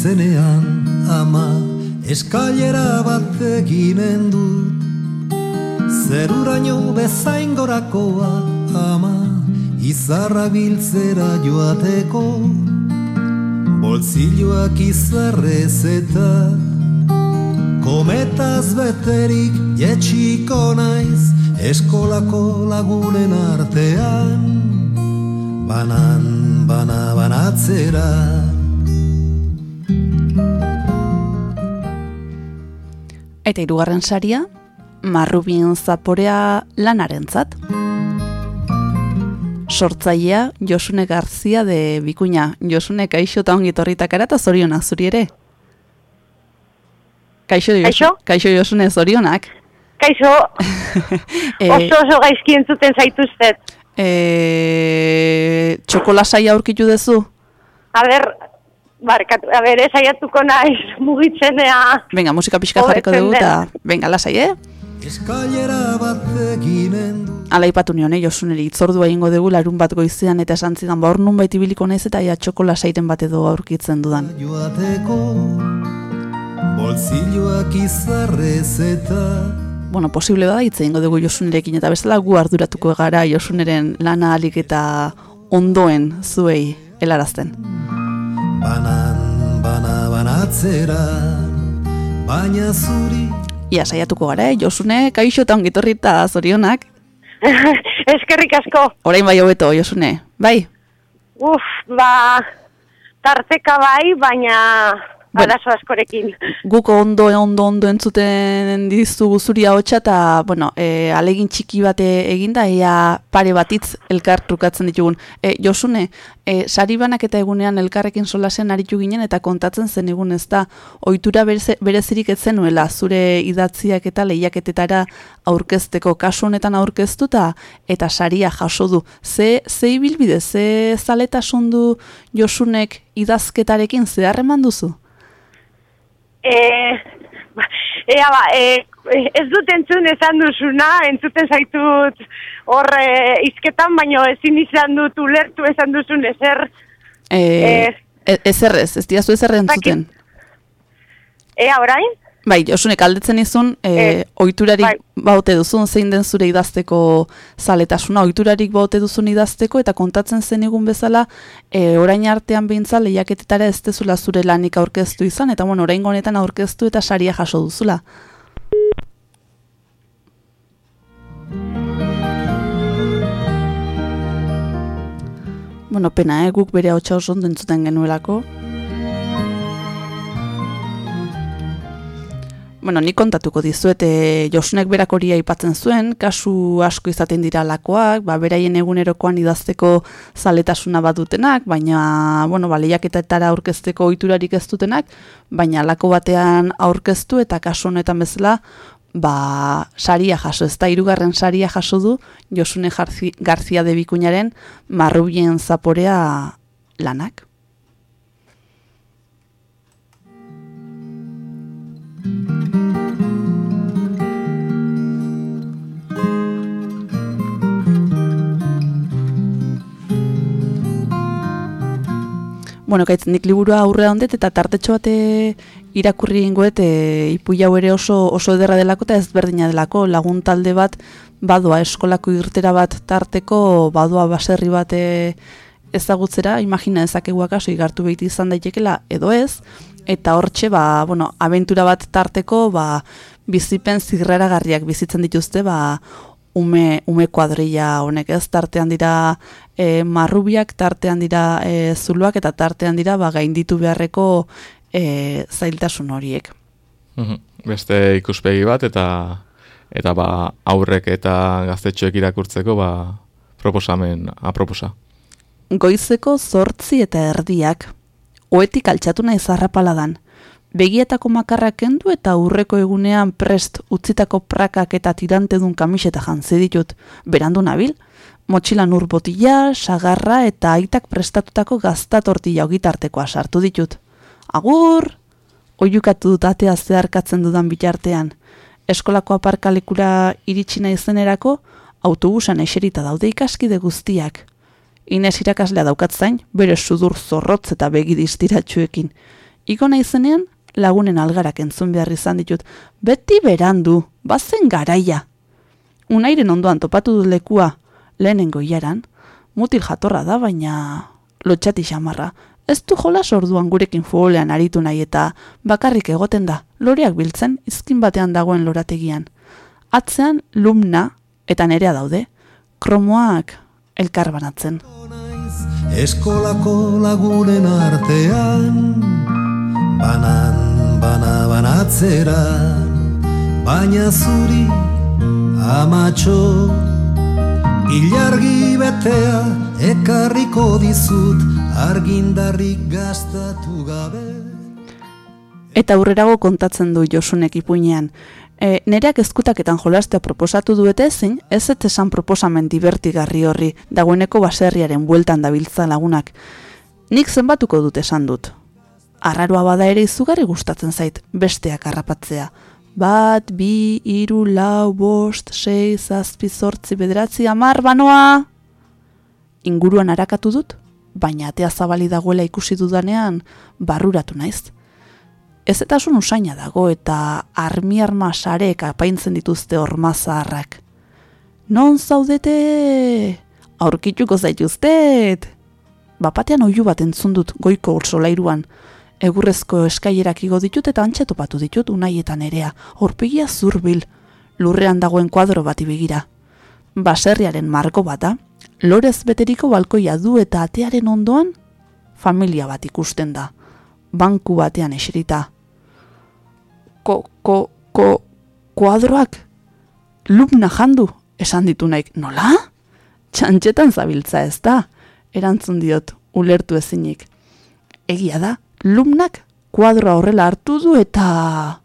Aizenean ama eskailera bat eginen dut Zeruraino bezain gorakoa ama izarra biltzera joateko. Bolzilloak izarrez eta kometaz beterik jetxiko naiz eskolako lagunen artean. Banan, bana, banatzera. Eta hirugarren saria, marrubien zaporea lanarentzat. Sortzailea Josune Garzia de Bikuña. Josune, kaixo eta ongi torritakara eta zorionak zuri ere. Kaixo, Kaixo? kaixo Josune zorionak. Kaixo, E, oso oso gaizki entzuten zaituztet. e, txokolasai aurkitu duzu? A ber, barkatu, a ber, esaiatuko naiz mugitzen ea. Venga, musika pixka jarriko dugu eta venga, lasai, eh? Eskailera batekin endu Ala ipatu nion, eh, Josuneri, itzordua egingo dugu larun bat goizean eta esan zidan, ba hor nun baiti biliko naiz eta ja txokola sairen bat edo aurkitzen dudan. joateko Bolzilloak izarrez eta Bueno, posible bada hitz egingo dugu Josunerekin eta bezala gu arduratuko gara Josuneren lana alik eta ondoen zuei helarazten. Banan, bana, banatzera Baina zuri Ia saiatuko gara, eh? Josune, kaixo eta ongitorri eta zorionak. Eskerrik asko. Orain bai hobeto, Josune. Bai, Uf, ba, tarteka bai, baina arazo askorekin. guk ondo, ondo, ondo entzuten dizugu zuri ahotsa eta, bueno, e, alegin txiki bate eginda, ea pare batitz elkar trukatzen ditugun. E, Josune, e, sari banak eta egunean elkarrekin solasen aritu ginen eta kontatzen zen egun ez da, ohitura bereze- berezirik ez zenuela zure idatziak eta lehiaketetara aurkezteko kasu honetan aurkeztu eta, eta saria jaso du. Ze, ze ibilbide, ze zaletasun du Josunek idazketarekin ze harreman duzu? E, ba, ea ba, e, ez dut entzun esan duzuna, entzuten zaitut hor e, izketan, baino ezin izan dut ulertu esan duzun ezer. E, Eh, e- ezerrez, ez diazu ezerren zuten. Ea orain? Bai, Josune, galdetzen izun, e, Eh, oiturarik bai. baute duzun, zein den zure idazteko zaletasuna, oiturarik baute duzun idazteko, eta kontatzen zen egun bezala, e, orain artean behintza lehiaketetara ez dezula zure lanik aurkeztu izan, eta bueno, orain honetan aurkeztu eta saria jaso duzula. Bueno, pena, eh? guk bere hau ondo entzuten genuelako. Bueno, nik kontatuko dizuet, e, Josunek berak hori aipatzen zuen, kasu asko izaten dira lakoak, ba, beraien egunerokoan idazteko zaletasuna badutenak, baina, bueno, ba, lehiaketetara aurkezteko ohiturarik ez dutenak, baina lako batean aurkeztu eta kasu honetan bezala, ba, saria jaso, ez da, irugarren saria jaso du, Josune Garzi- Garzia de Bikuñaren marrubien zaporea lanak. Bueno, kaitz, nik liburua aurrea ondet eta tartetxo bate irakurri ingoet e, ipuia ere oso, oso ederra delako eta ezberdina delako. Lagun talde bat badoa eskolako irtera bat tarteko badoa baserri bat e, ezagutzera, imagina ezakegu akaso igartu behiti izan daitekela edo ez, eta hortxe, ba, bueno, abentura bat tarteko, ba, bizipen zirraragarriak bizitzen dituzte, ba, ume, ume kuadrilla honek ez, tartean dira e, marrubiak, tartean dira e, zuluak, eta tartean dira ba, gainditu beharreko e, zailtasun horiek. Beste ikuspegi bat eta eta ba aurrek eta gaztetxoek irakurtzeko ba proposamen aproposa. Goizeko zortzi eta erdiak, oetik altxatu nahi zarrapaladan, begietako makarrak kendu eta aurreko egunean prest utzitako prakak eta tirantedun kamiseta jantzi ditut, berandu nabil, motxilan ur botila, sagarra eta aitak prestatutako gazta tortilla ogitartekoa sartu ditut. Agur! Oiukatu dut atea zeharkatzen dudan bitartean. Eskolako aparkalekura iritsi naizenerako, autobusan eserita daude ikaskide guztiak. Ines irakaslea daukat zain, bere sudur zorrotz eta begi distiratsuekin. Iko naizenean, lagunen algarak entzun behar izan ditut, beti berandu, bazen garaia. Unairen ondoan topatu dut lekua, lehenengo iaran, mutil jatorra da, baina lotxati xamarra. Ez du jolas orduan gurekin fuolean aritu nahi eta bakarrik egoten da, loreak biltzen, izkin batean dagoen lorategian. Atzean lumna eta nerea daude, kromoak elkar banatzen. Eskolako lagunen artean Banan, bana, banatzera Baina zuri amatxo Ilargi betea ekarriko dizut Argindarrik gastatu gabe Eta aurrerago kontatzen du Josunek ipuinean. E, nereak ezkutaketan jolastea proposatu duete ezin, ez ez esan proposamen divertigarri horri, dagoeneko baserriaren bueltan dabiltza lagunak. Nik zenbatuko dut esan dut. Arraroa bada ere izugarri gustatzen zait, besteak harrapatzea. Bat, bi, iru, lau, bost, sei, zazpi, zortzi, bederatzi, amar, banoa! Inguruan harakatu dut, baina atea zabali dagoela ikusi dudanean, barruratu naiz. Ez eta sun usaina dago eta armi-arma sarek apaintzen dituzte ormazaharrak. Non zaudete? Aurkituko zaituztet! Bapatean oiu bat entzun dut goiko ursolairuan. Egurrezko eskailerak igo ditut eta antxe topatu ditut unaietan erea. Horpegia zurbil, lurrean dagoen kuadro bati begira. Baserriaren marko bata, lorez beteriko balkoia du eta atearen ondoan, familia bat ikusten da. Banku batean eserita. Ko, ko, ko, kuadroak? Lupna jandu, esan ditu naik, nola? Txantxetan zabiltza ez da, erantzun diot, ulertu ezinik. Egia da, lumnak kuadroa horrela hartu du eta...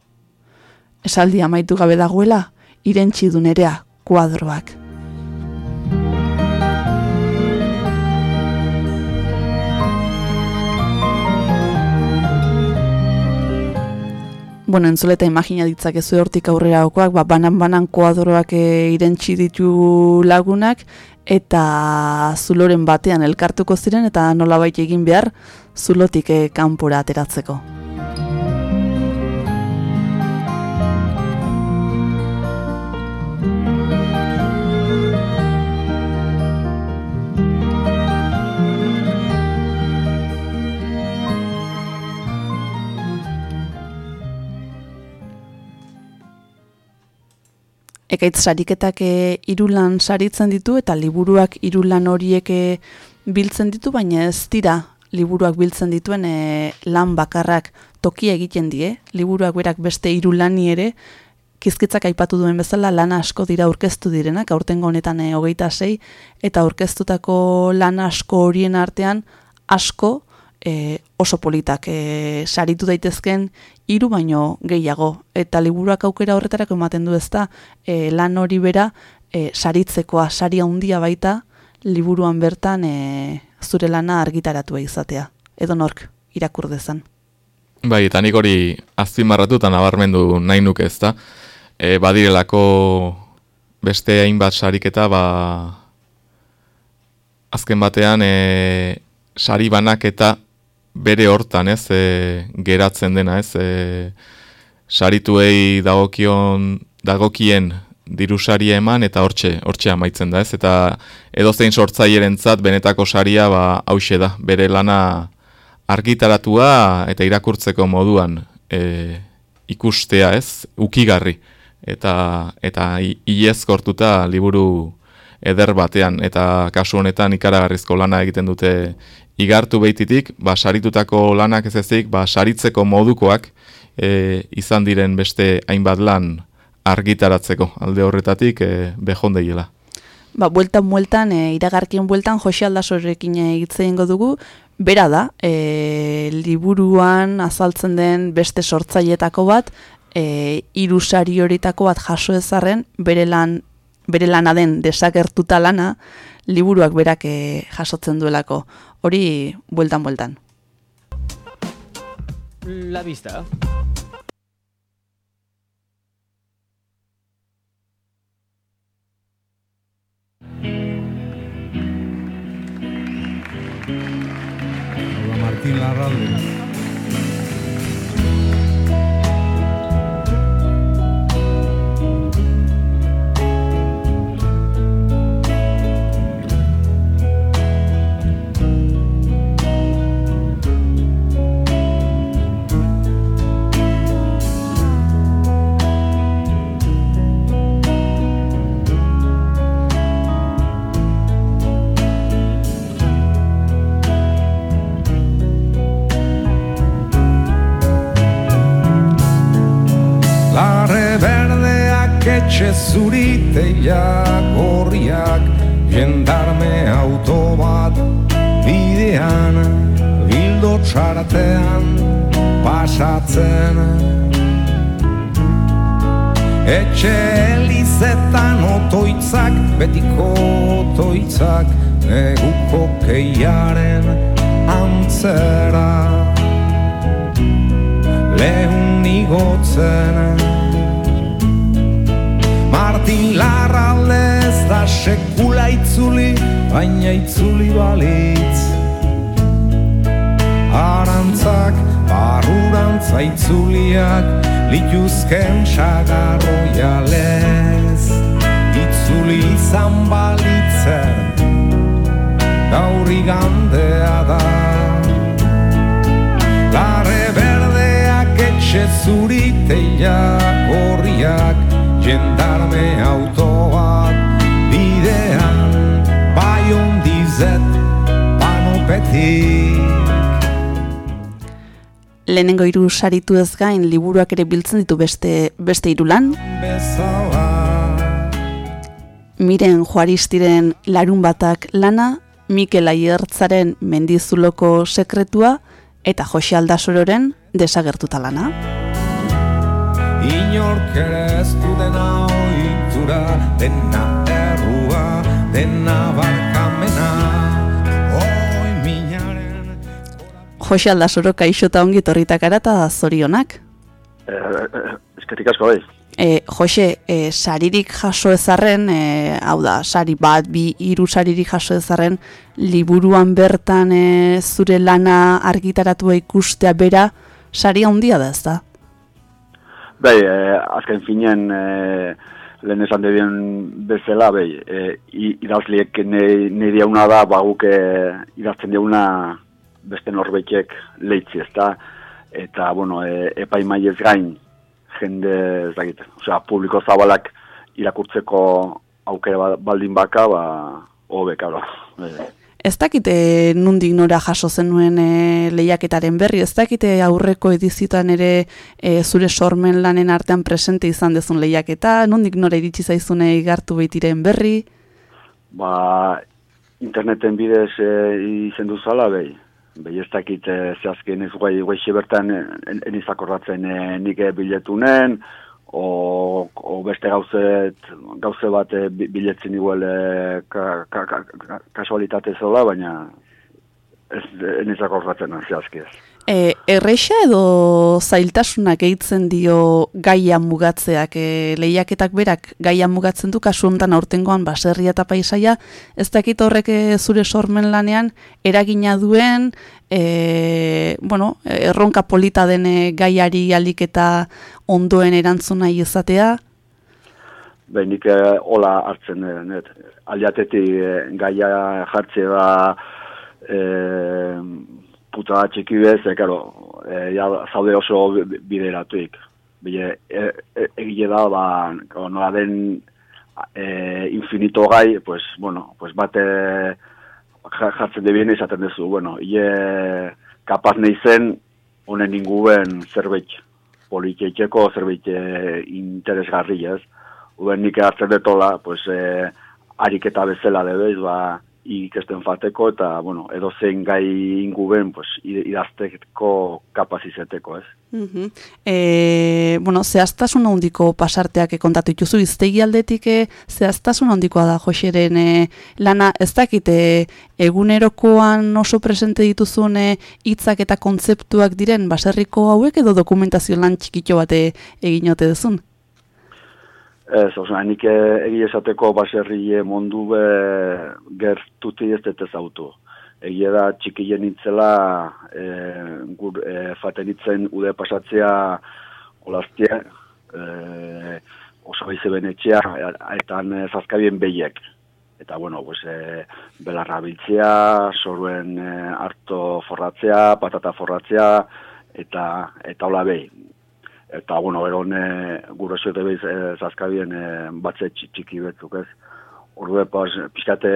Esaldi amaitu gabe dagoela, irentzi du nerea kuadroak. Bueno, entzuleta imagina ditzak ez hortik aurrera okoak, ba, banan-banan kuadroak e, irentzi ditu lagunak, eta zuloren batean elkartuko ziren, eta nolabait egin behar, zulotik e, kanpora ateratzeko. Ekaitz sariketak e, irulan saritzen ditu eta liburuak irulan horiek e, biltzen ditu, baina ez dira liburuak biltzen dituen e, lan bakarrak tokia egiten die. Liburuak berak beste irulani ere, kizkitzak aipatu duen bezala lan asko dira aurkeztu direnak, aurtengo honetan e, hogeita sei, eta aurkeztutako lan asko horien artean asko e, oso politak e, saritu daitezken hiru baino gehiago. Eta liburuak aukera horretarako ematen du ezta? E, lan hori bera e, saritzekoa saria handia baita liburuan bertan e, zure lana argitaratua izatea. Edo nork irakur dezan? Bai, eta nik hori azpimarratu eta nabarmendu nahi nuke ezta? E, badirelako beste hainbat sariketa ba azken batean e, sari banak eta bere hortan, ez, e, geratzen dena, ez, e, sarituei dagokion, dagokien dirusaria eman eta hortxe, hortxe amaitzen da, ez, eta edozein sortzailerentzat benetako saria, ba, hause da, bere lana argitaratua eta irakurtzeko moduan e, ikustea, ez, ukigarri, eta, eta iezkortuta liburu eder batean, eta kasu honetan ikaragarrizko lana egiten dute igartu behititik, ba, saritutako lanak ez ezik, ba, saritzeko modukoak e, izan diren beste hainbat lan argitaratzeko alde horretatik e, behondeiela. Ba, bueltan, bueltan, e, iragarkien bueltan, Jose Aldasorrekin egitzein dugu, bera da, e, liburuan azaltzen den beste sortzaietako bat, e, irusari horitako bat jaso ezarren, bere lan bere lana den desagertuta lana, liburuak berak e, jasotzen duelako. Hori, bueltan, bueltan. La vista. Martín Larralde. Etxe zuriteiak gorriak jendarme auto bat bidean bildo txartean pasatzen. Etxe elizetan otoitzak betiko otoitzak neguko keiaren antzera. Lehun igotzen Martin Larralde ez da sekula itzuli, baina itzuli balitz. Arantzak, barrurantza itzuliak, lituzken sagarro jalez. Itzuli izan balitzen, gaur igandea da. Larre berdeak etxe zuriteiak horriak, jendarme autoak bidean, bai ondizet panopetik. Lehenengo hiru saritu ez gain liburuak ere biltzen ditu beste beste hiru lan. Miren Juaristiren larun batak lana, Mikel Aiertzaren mendizuloko sekretua eta Jose Aldasororen desagertuta lana. Inork ere ez du dena oitura, dena errua, dena barkamena. Oi minaren Jose Aldasoro kaixo eta ongi torritak ara eta zorionak. Eh, eskerrik asko bai. E, Jose, e, saririk jaso ezarren, e, hau da, sari bat, bi, hiru saririk jaso ezarren, liburuan bertan e, zure lana argitaratua ikustea bera, sari handia da ez da? Bai, eh, azken finen eh, lehen esan debien bezala, bai, eh, i- idazliek ne- nire diauna da, ba guk eh, idazten diauna beste norbeitek leitzi, ezta? Eta, bueno, eh, epaimaiez gain, jende, ez dakit, osea, publiko zabalak irakurtzeko aukera ba- baldin baka, ba, hobe, karo. Eh, Ez dakite nundik nora jaso zenuen e, lehiaketaren berri, ez dakite aurreko ediziotan ere e, zure sormen lanen artean presente izan dezun lehiaketa, nundik nora iritsi zaizune igartu behitiren berri, Ba, interneten bidez e, izen duzala, behi. Behi ez dakit e, zehazken ez guai, guai bertan e, en- eniz akordatzen e, nik biletunen, o, o beste gauzet, gauze bat e, bi- biletzen igual e, ka, ka, ka, ka, kasualitate zola, baina ez eniz akordatzen zehazki ez. E, erreixa edo zailtasunak gehitzen dio gaia mugatzeak, e, lehiaketak berak gaia mugatzen du, kasu honetan aurtengoan baserria eta paisaia, ez dakit horrek e, zure sormen lanean eragina duen, e, bueno, erronka polita den e, gaiari alik eta ondoen erantzuna izatea, Behin nik eh, hola hartzen net. Aldiatetik eh, gaia jartze da eh, puta txiki bez, eh, karo, eh, ja, zaude oso bi- bideratuik. Bile, e, e, egile da, ba, nola den eh, infinito gai, pues, bueno, pues bate ja- jartzen debien izaten duzu, bueno, ie kapaz neizen honen inguen zerbait politietxeko zerbait interesgarri ez. Uen nik hartzen detola, pues, eh, ariketa bezala debeiz, ba, ikesten fateko, eta, bueno, edo zein gai inguben, pues, idazteko kapaz izeteko, ez. Mhm. E, bueno, zehaztasun handiko pasarteak kontatu dituzu, iztegi aldetik e, zehaztasun handikoa da Joseren e, lana, ez dakite egunerokoan oso presente dituzun hitzak eta kontzeptuak diren baserriko hauek edo dokumentazio lan txikitxo bate egin ote duzun? Ez, osea, nik eh, egia esateko baserri mundu be gertuti ez dut ezautu. Egia da txikien nintzela e, gur, e, faten nintzen ude pasatzea olaztia, e, oso baize benetxea, eta e, zazkabien behiek. Eta, bueno, pues, e, belarra biltzea, soruen e, forratzea, patata forratzea, eta, eta hola behi eta bueno, eron e, gure zoete behiz e, zazkabien e, batze txi- txiki betzuk ez. Ordu pas, pixkate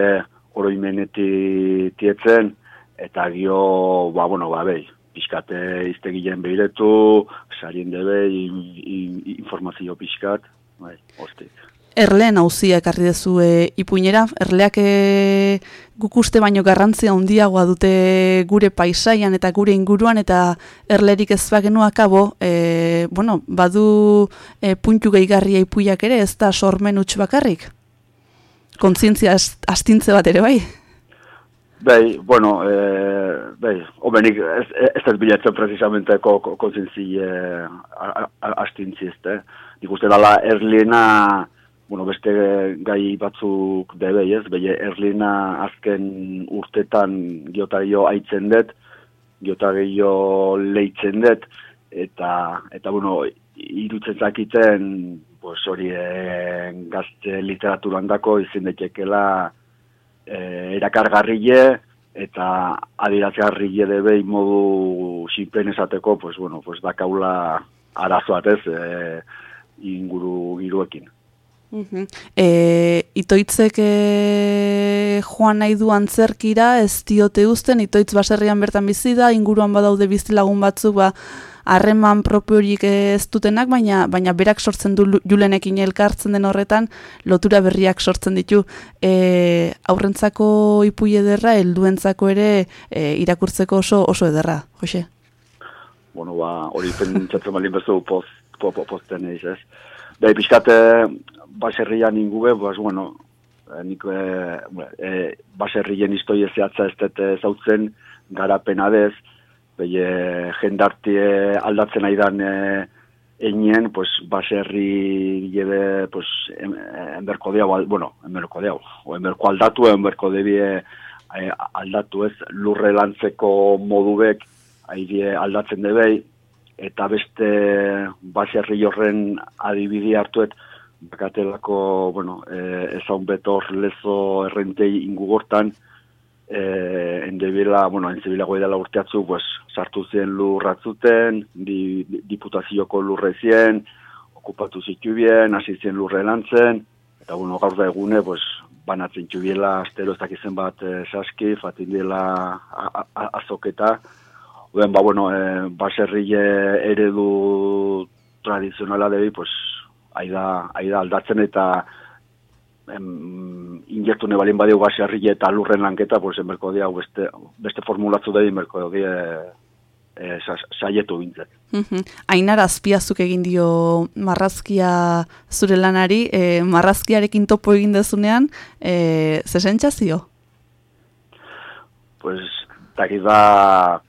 oroimeneti tietzen, eta gio, ba, bueno, ba, behi, pixkate iztegilen behiretu, sarien debe, in, in, informazio pixkat, bai, ostik. Erleen hauzia ekarri dezu e, ipuinera, erleak e, guk baino garrantzia handiagoa dute gure paisaian eta gure inguruan eta erlerik ez bagenu akabo, e, bueno, badu e, puntu gehigarria ipuiak ere, ez da sormen huts bakarrik? Kontzientzia ast- astintze bat ere bai? Bai, bueno, e, bai, hobenik ez, ez ez bilatzen precisamente ko, ko, konzintzi e, astintzi ez, eh? Nik uste dala erliena bueno, beste gai batzuk debe, ez? Beye, Erlina azken urtetan geotario aitzen dut, geotario leitzen dut, eta, eta bueno, irutzen zakiten, pues hori e, gazte literaturan dako izin daitekeela e, erakargarrile eta adirazgarrile debe modu sinpen esateko, pues bueno, pues dakaula arazoat ez e, inguru giruekin. E, itoitzek e, joan nahi du antzerkira, ez diote uzten, itoitz baserrian bertan bizi da, inguruan badaude bizilagun batzuk, ba, harreman propiorik ez dutenak, baina, baina berak sortzen du julenekin elkartzen den horretan, lotura berriak sortzen ditu. E, aurrentzako ipui ederra, helduentzako ere e, irakurtzeko oso oso ederra, Jose? Bueno, ba, hori pentsatzen balin bezu post, po, po, posten ez, ez. Bai, pixkate, baserrian ingube, bas, bueno, eh, nik, e, e, baserrien istoi ezeatza ez dut zautzen, garapena dez, behi jendartie aldatzen aidan e, einien, pues, baserri jebe, pues, enberko diau, bueno, enberko diau, o enberko aldatu, enberko debie aldatu ez, lurre lantzeko modubek, aire aldatzen debei, eta beste baserri horren adibidi hartuet, bakatelako, bueno, e, ezaun betor lezo errentei ingugortan, e, endebila, bueno, entzibila goidala urteatzu, pues, sartu zen lurratzuten, di, diputazioko lurrezien, okupatu zitu bien, hasi zen lurre lantzen, eta, bueno, gaur da egune, pues, banatzen txubiela, astero ez dakizen bat e, saski, fatin dela azoketa, Oden, ba, bueno, e, baserrile eredu tradizionala debi, pues, aida, aida aldatzen eta em, ingertu nebalin badio gaserri eta lurren lanketa, pues, enberko dia, beste, beste formulatzu da, enberko dia, e, saietu bintzat. Ainara azpiazuk egin dio marrazkia zure lanari, e, marrazkiarekin topo egin dezunean, e, zesentzazio? Pues, takiz da,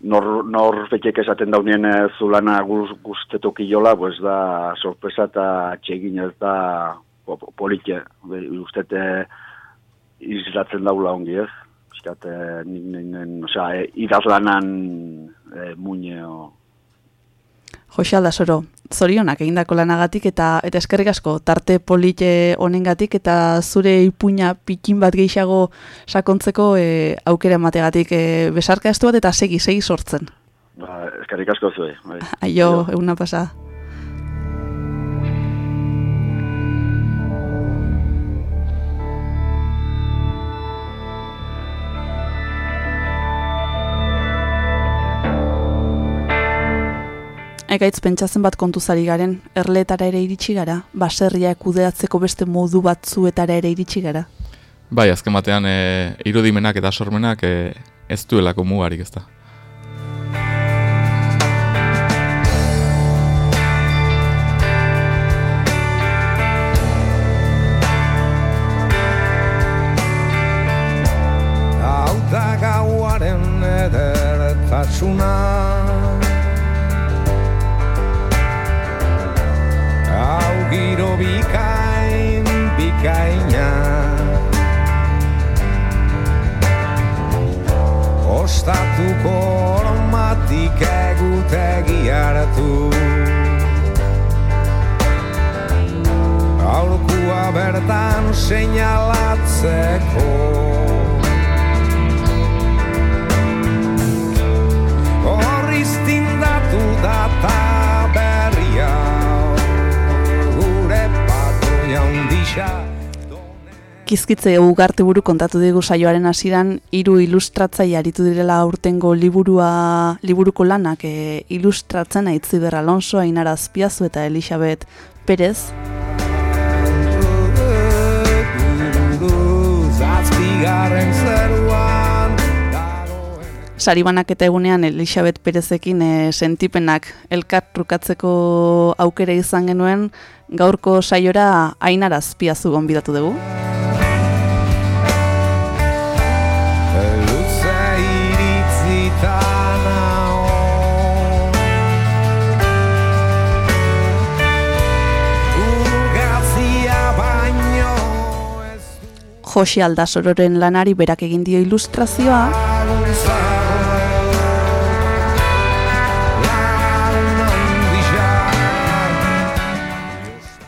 nor, nor fetxek esaten daunien eh, zulana guz, guztetok iola, pues da sorpresa eta txegin ez da politxe, ustete izlatzen daula ongi ez. Eskate, nik, nik, nik, osea, e, idazlanan e, muine o, Jose Aldasoro, zorionak egindako lanagatik eta eta eskerrik asko tarte polite honengatik eta zure ipuina pikin bat gehiago sakontzeko e, aukera emategatik e, besarka estu bat eta segi, segi sortzen. Ba, eskerrik asko zuen. Bai. Aio, eguna pasa. Ekaitz pentsatzen bat kontuzari garen, erleetara ere iritsi gara, baserria kudeatzeko beste modu batzuetara ere iritsi gara. Bai, azken batean e, irudimenak eta sormenak e, ez duelako mugarik ez da. Hau da gauaren edertasuna Ostatuko oromatik egutegi hartu Aurkua bertan seinalatzeko. Horriz tindatu data berria Gure patroia undisa Kizkitze ugarte buru kontatu digu saioaren hasieran hiru ilustratzaile aritu direla aurtengo liburua liburuko lanak e, ilustratzen Aitziber Alonso, Ainara Azpiazu eta Elisabet Perez. Zazpigarren zeruan Saribanak eta egunean Elisabet Perezekin e, sentipenak elkartrukatzeko aukera izan genuen gaurko saiora Ainara Azpiazu gonbidatu dugu. Jose Aldasororen lanari berak egin dio ilustrazioa,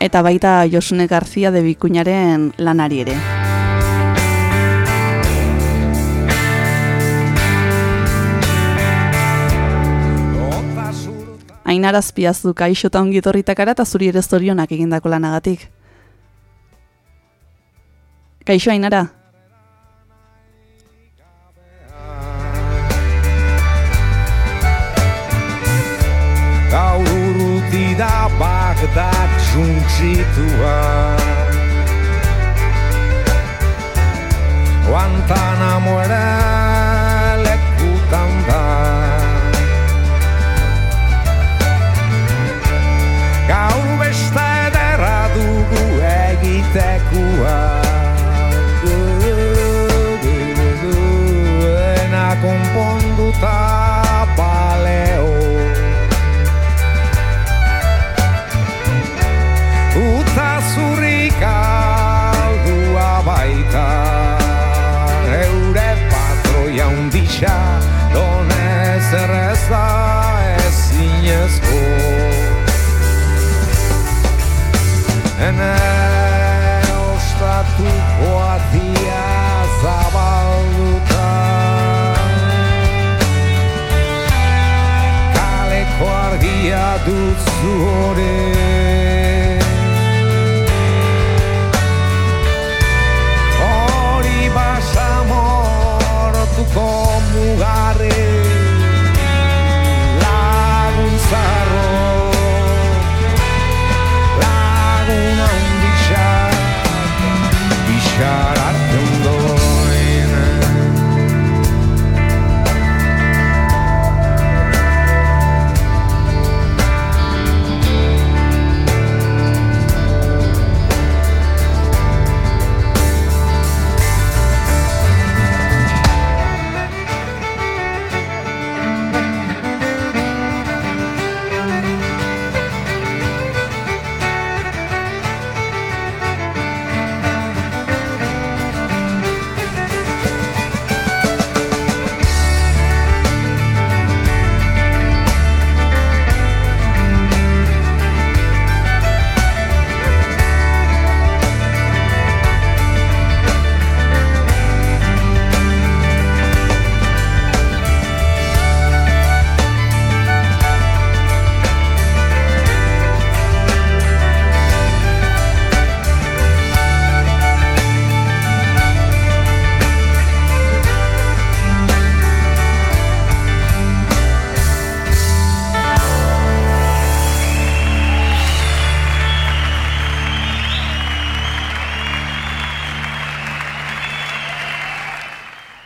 eta baita Josune Garzia de Bikuñaren lanari ere. Ainara azpiazu kaixo eta ongi eta zuri ere zorionak egindako lanagatik. Kaixo Ainara? Gaur urruti da Bagdad juntzitua Guantanamo ere lekutan da. Gaur beste ederra dugu egitekua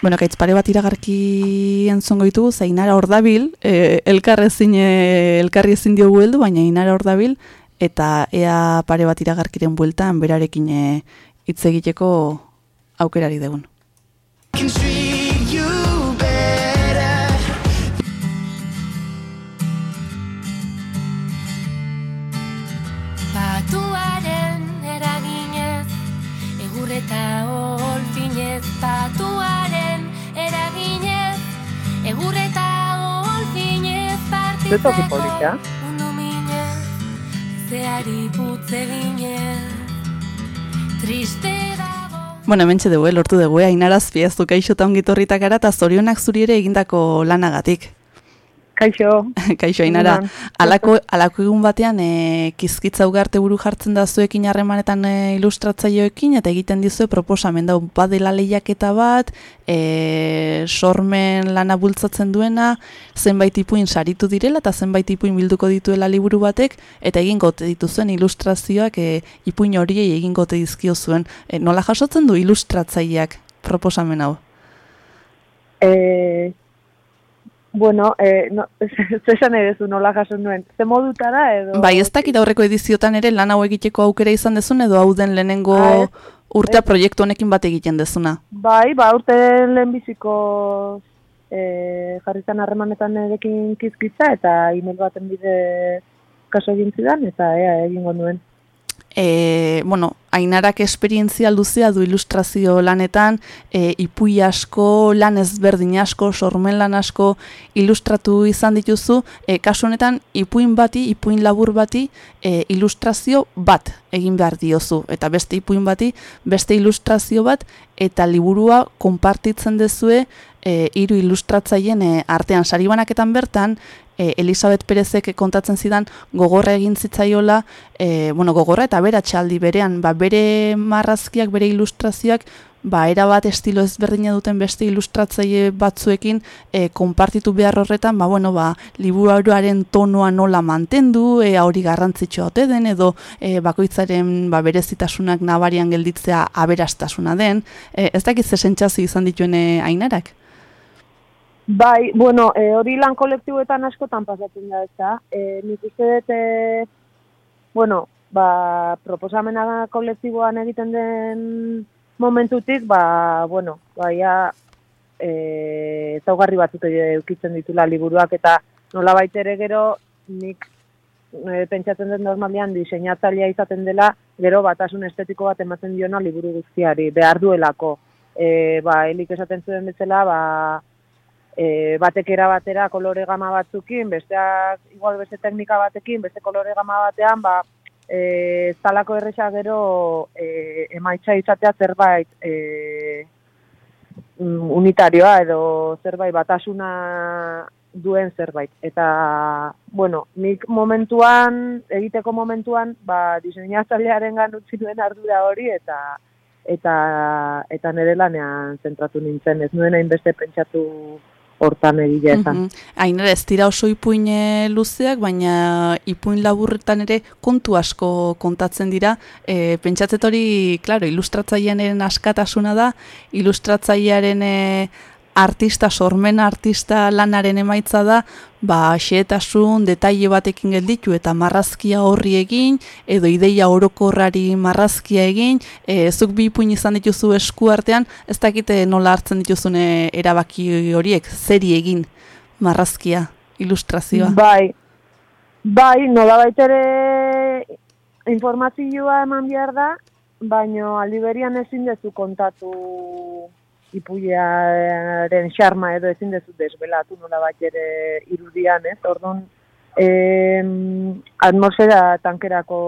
Bueno, kaitz pare bat iragarki entzongo ditugu, ze Ainara hor dabil, e, elkar ezin, e, elkarri ezin diogu heldu, baina Ainara hor dabil, eta ea pare bat iragarkiren bueltan berarekin e, hitz egiteko aukerari dugun. Ze toki polita. mundu minez, zeari putze ginez, triste. Bueno, hementxe dugu, eh, lortu dugu, eh, Ainara azpiaztu kaixo eta ongi etorritak gara, eta zorionak zuri ere egindako lanagatik. Kaixo. Kaixo, Ainara, Egunon. alako, alako egun batean e, kizkitza ugarte buru jartzen da zuekin harremanetan e, ilustratzaioekin, eta egiten dizue proposamen dau, badela lehiaketa bat, e, sormen lana bultzatzen duena, zenbait ipuin saritu direla, eta zenbait ipuin bilduko dituela liburu batek, eta egingo ote dituzuen ilustrazioak e, ipuin horiei egingo ote dizkio zuen. E, nola jasotzen du ilustratzaileak proposamen hau? Eh, bueno, eh, no, zesan edezu nola jaso nuen. Ze modutara edo... Bai, ez dakit aurreko ediziotan ere lan hau egiteko aukera izan dezun edo hau den lehenengo Ah, ez. urtea proiektu honekin bat egiten dezuna. Bai, ba, urte lehenbiziko eh, jarritan harremanetan erekin kizkitza eta email baten bide kaso egin zidan eta ea egingo nuen. E, bueno, ainarak esperientzia luzea du ilustrazio lanetan, e, ipui asko, lan ezberdin asko, sormen lan asko ilustratu izan dituzu, e, kasu honetan ipuin bati, ipuin labur bati e, ilustrazio bat egin behar diozu, eta beste ipuin bati, beste ilustrazio bat, eta liburua konpartitzen dezue e, hiru ilustratzaien e, artean. Saribanaketan bertan, e, Elisabet Perezek kontatzen zidan gogorra egin zitzaiola, e, bueno, gogorra eta beratxaldi berean, ba, bere marrazkiak, bere ilustrazioak, ba, erabat estilo ezberdina duten beste ilustratzaile batzuekin e, konpartitu behar horretan, ba, bueno, ba, liburuaren tonua nola mantendu, e, hori garrantzitsua ote den, edo e, bakoitzaren ba, berezitasunak nabarian gelditzea aberastasuna den. E, ez dakit ze izan dituen e, ainarak? Bai, bueno, e, hori lan kolektiboetan askotan pasatzen da, ezta. E, nik uste dut, e, bueno, ba, proposamena kolektiboan egiten den momentutik, ba, bueno, baia e, zaugarri batzuk eukitzen ditula liburuak, eta nola ere gero, nik e, pentsatzen den normalian diseinatzailea izaten dela, gero batasun estetiko bat ematen diona liburu guztiari, behar duelako. E, ba, helik esaten zuen bezala, ba, e, batek era batera kolore gama batzukin, besteak igual beste teknika batekin, beste kolore gama batean, ba, e, zalako erresa gero e, emaitza izatea zerbait e, mm, unitarioa edo zerbait batasuna duen zerbait. Eta, bueno, nik momentuan, egiteko momentuan, ba, diseinazalearen utzi duen ardura hori, eta eta eta nire lanean zentratu nintzen, ez nuen hainbeste pentsatu hortan egile esan. Mm -hmm. ez dira oso ipuin eh, luzeak, baina ipuin laburretan ere kontu asko kontatzen dira. E, pentsatzet hori, klaro, ilustratzailearen askatasuna da, ilustratzailearen e, artista, sormen artista lanaren emaitza da, ba, xeetasun, detaile batekin gelditu eta marrazkia horri egin, edo ideia orokorrari marrazkia egin, e, zuk bi ipuin izan dituzu esku artean, ez dakite nola hartzen dituzune erabaki horiek, zeri egin marrazkia, ilustrazioa. Bai, bai, nola baitere informazioa eman behar da, baino aliberian ezin dezu kontatu ipuiaren xarma edo ezin dezu desbelatu nola bat ere irudian, ez? Orduan, eh, atmosfera tankerako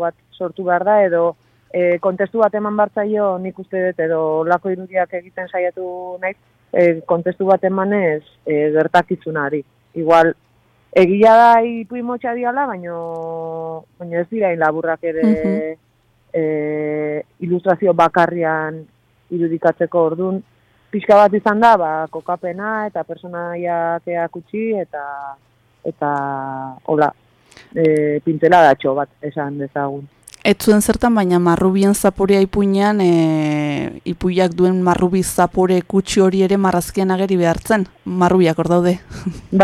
bat sortu behar da, edo e, kontestu bat eman bartzaio nik uste dut, edo lako irudiak egiten saiatu nahi, e, kontestu bat emanez e, gertakitzunari. Igual, egia da ipui motxa diala, baino, baino ez dira laburrak ere e, ilustrazio bakarrian irudikatzeko ordun pixka bat izan da, ba, kokapena eta personaiak eakutsi eta eta hola, e, pintela datxo bat esan dezagun. Ez zuen zertan, baina marrubien zaporea ipuinean, e, ipuiak duen marrubi zapore kutsi hori ere marrazkian ageri behartzen, marrubiak hor daude.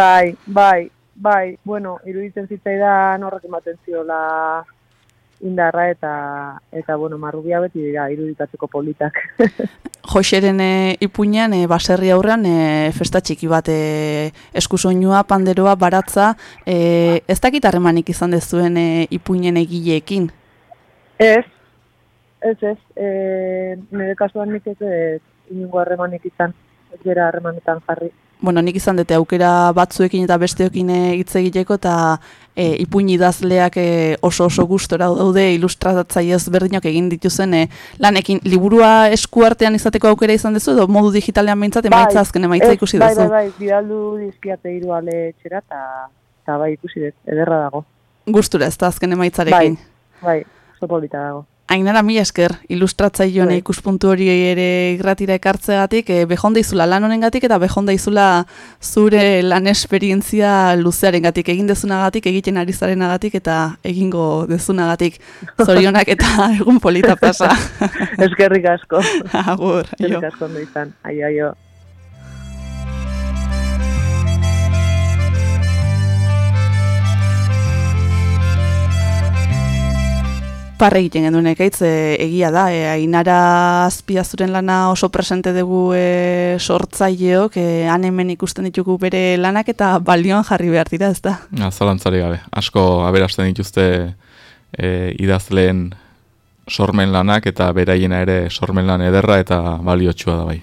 Bai, bai, bai, bueno, iruditzen zitzaidan horrek ematen ziola indarra eta eta bueno, marrubia beti dira irudikatzeko politak. Joxeren e, ipuinean e, baserri aurrean e, festa txiki bat e, eskusoinua, panderoa, baratza, e, ez dakit harremanik izan dezuen e, ipuinen egileekin? Ez, ez ez, e, nire kasuan nik ez ez inungo harremanik izan, ez gara harremanetan jarri bueno, nik izan dute aukera batzuekin eta besteokin eh, hitz egiteko eta e, ipuin idazleak e, oso oso gustora daude ilustratzaile ezberdinak egin dituzen e, lanekin liburua eskuartean izateko aukera izan duzu edo modu digitalean behintzat bai, emaitza azken emaitza ikusi duzu. Bai, bai, bai, bidaldu dizkiate hiru ale eta bai ikusi dut, ederra dago. Gustura ez da azken emaitzarekin. Bai, bai, oso polita dago. Ainara mi esker, ilustratzaile bai. ikuspuntu hori ere irratira ekartzegatik, e, behonda izula lan honengatik eta behonda izula zure lan esperientzia luzearengatik egin dezunagatik, egiten ari zarenagatik eta egingo dezunagatik. Zorionak eta egun polita pasa. Eskerrik asko. Agur. Eskerrik asko izan. Aio, aio. Parre egiten genuen ekaitz, e, egia da, e, ainara azpiazuren lana oso presente dugu e, sortzaileok, e, han hemen ikusten ditugu bere lanak eta balioan jarri behar dira, ez da? Ja, zalantzari gabe, asko aberasten dituzte e, idazleen sormen lanak eta beraiena ere sormen lan ederra eta baliotsua da bai.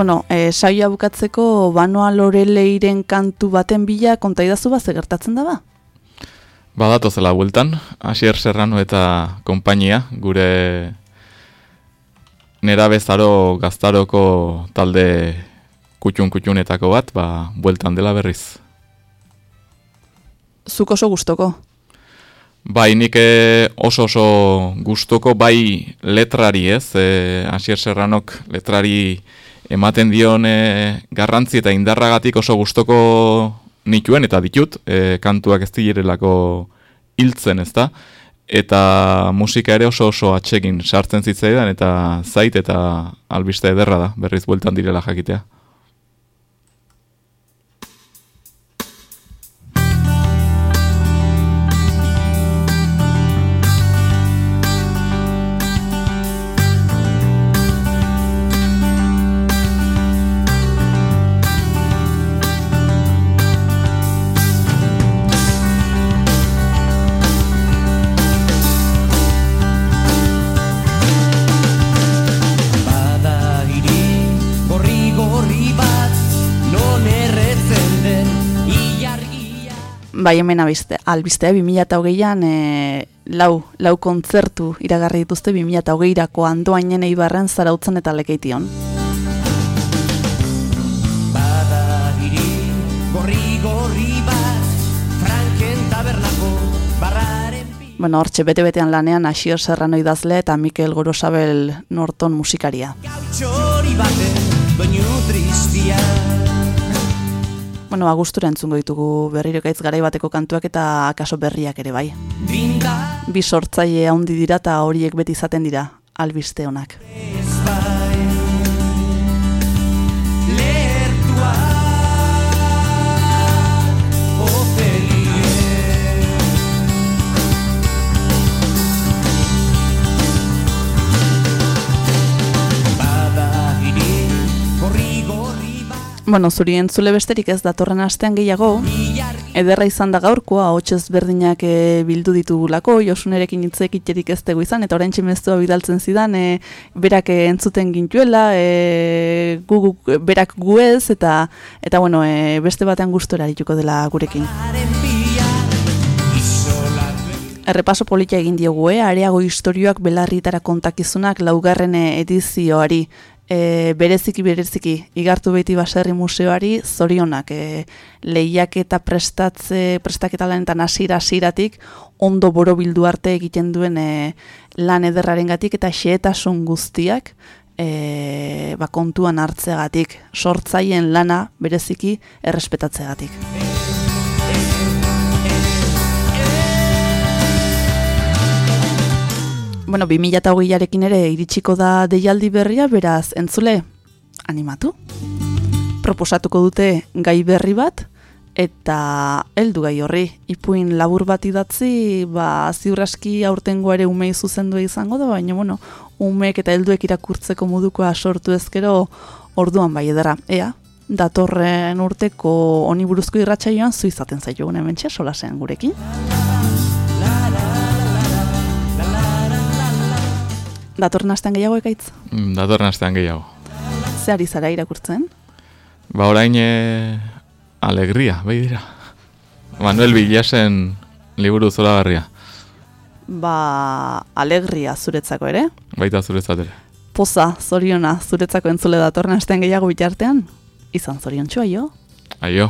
Bueno, e, saioa bukatzeko Banoa Loreleiren kantu baten bila kontaidazu bat ze gertatzen da ba? Badatu zela bueltan, Asier Serrano eta konpainia, gure nera bezaro gaztaroko talde kutxun-kutxunetako bat, ba, bueltan dela berriz. Zuk oso gustoko. Bai, nik eh, oso oso gustoko bai letrari ez, e, Asier Serranok letrari ematen dion e, garrantzi eta indarragatik oso gustoko nituen eta ditut, e, kantuak ez direlako hiltzen ez da, eta musika ere oso oso atxekin sartzen zitzaidan eta zait eta albiste ederra da, berriz bueltan direla jakitea. Bai hemen abiste, albistea 2008an e, lau, lau kontzertu iragarri dituzte 2008ako andoainen eibarren zarautzen eta lekeition. Bada hiri gorri-gorri bat Franken tabernako barraren Bueno, hortxe bete-betean lanean Asier Serrano idazle eta Mikel Gorosabel Norton musikaria. txori baten doinu tristia Bueno, agustura entzungo ditugu berriro gaitz garai bateko kantuak eta akaso berriak ere bai. Bi sortzaile handi dira eta horiek beti izaten dira, albiste honak. Bueno, zuri entzule besterik ez datorren astean gehiago, ederra izan da gaurkoa, hotxez berdinak e, bildu ditugulako, josunerekin hitzek itxerik ez dugu izan, eta orain txemeztua bidaltzen zidan, e, berak e, entzuten gintuela, e, gu, gu, berak gu ez, eta, eta bueno, e, beste batean gustora arituko dela gurekin. Errepaso polita egin diogu, eh? areago historioak belarritara kontakizunak laugarren eh, edizioari, e, bereziki bereziki, igartu beti baserri museoari, zorionak, e, lehiak eta prestatze, prestaketa lanetan asira asiratik, ondo borobildu arte egiten duen e, lan ederrarengatik eta xehetasun guztiak, e, ba, kontuan hartzegatik, sortzaien lana bereziki errespetatzegatik. Bueno, 2008arekin ere iritsiko da deialdi berria, beraz, entzule, animatu. Proposatuko dute gai berri bat, eta heldu gai horri. Ipuin labur bat idatzi, ba, ziurraski aurtengo ere umei zuzendua izango da, baina, bueno, umeek eta helduek irakurtzeko modukoa sortu ezkero orduan bai edera. Ea, datorren urteko honi buruzko irratsaioan zu izaten zaitugun hemen txe, solasean gurekin. Datorren astean gehiago ekaitz? Mm, Datorren astean gehiago. Ze ari zara irakurtzen? Ba orain e, alegria, bai dira. Manuel Villasen liburu zoragarria. Ba, alegria zuretzako ere? Baita zuretzat ere. Poza, zoriona, zuretzako entzule datorren astean gehiago bitartean? Izan zorion txua, jo? Aio.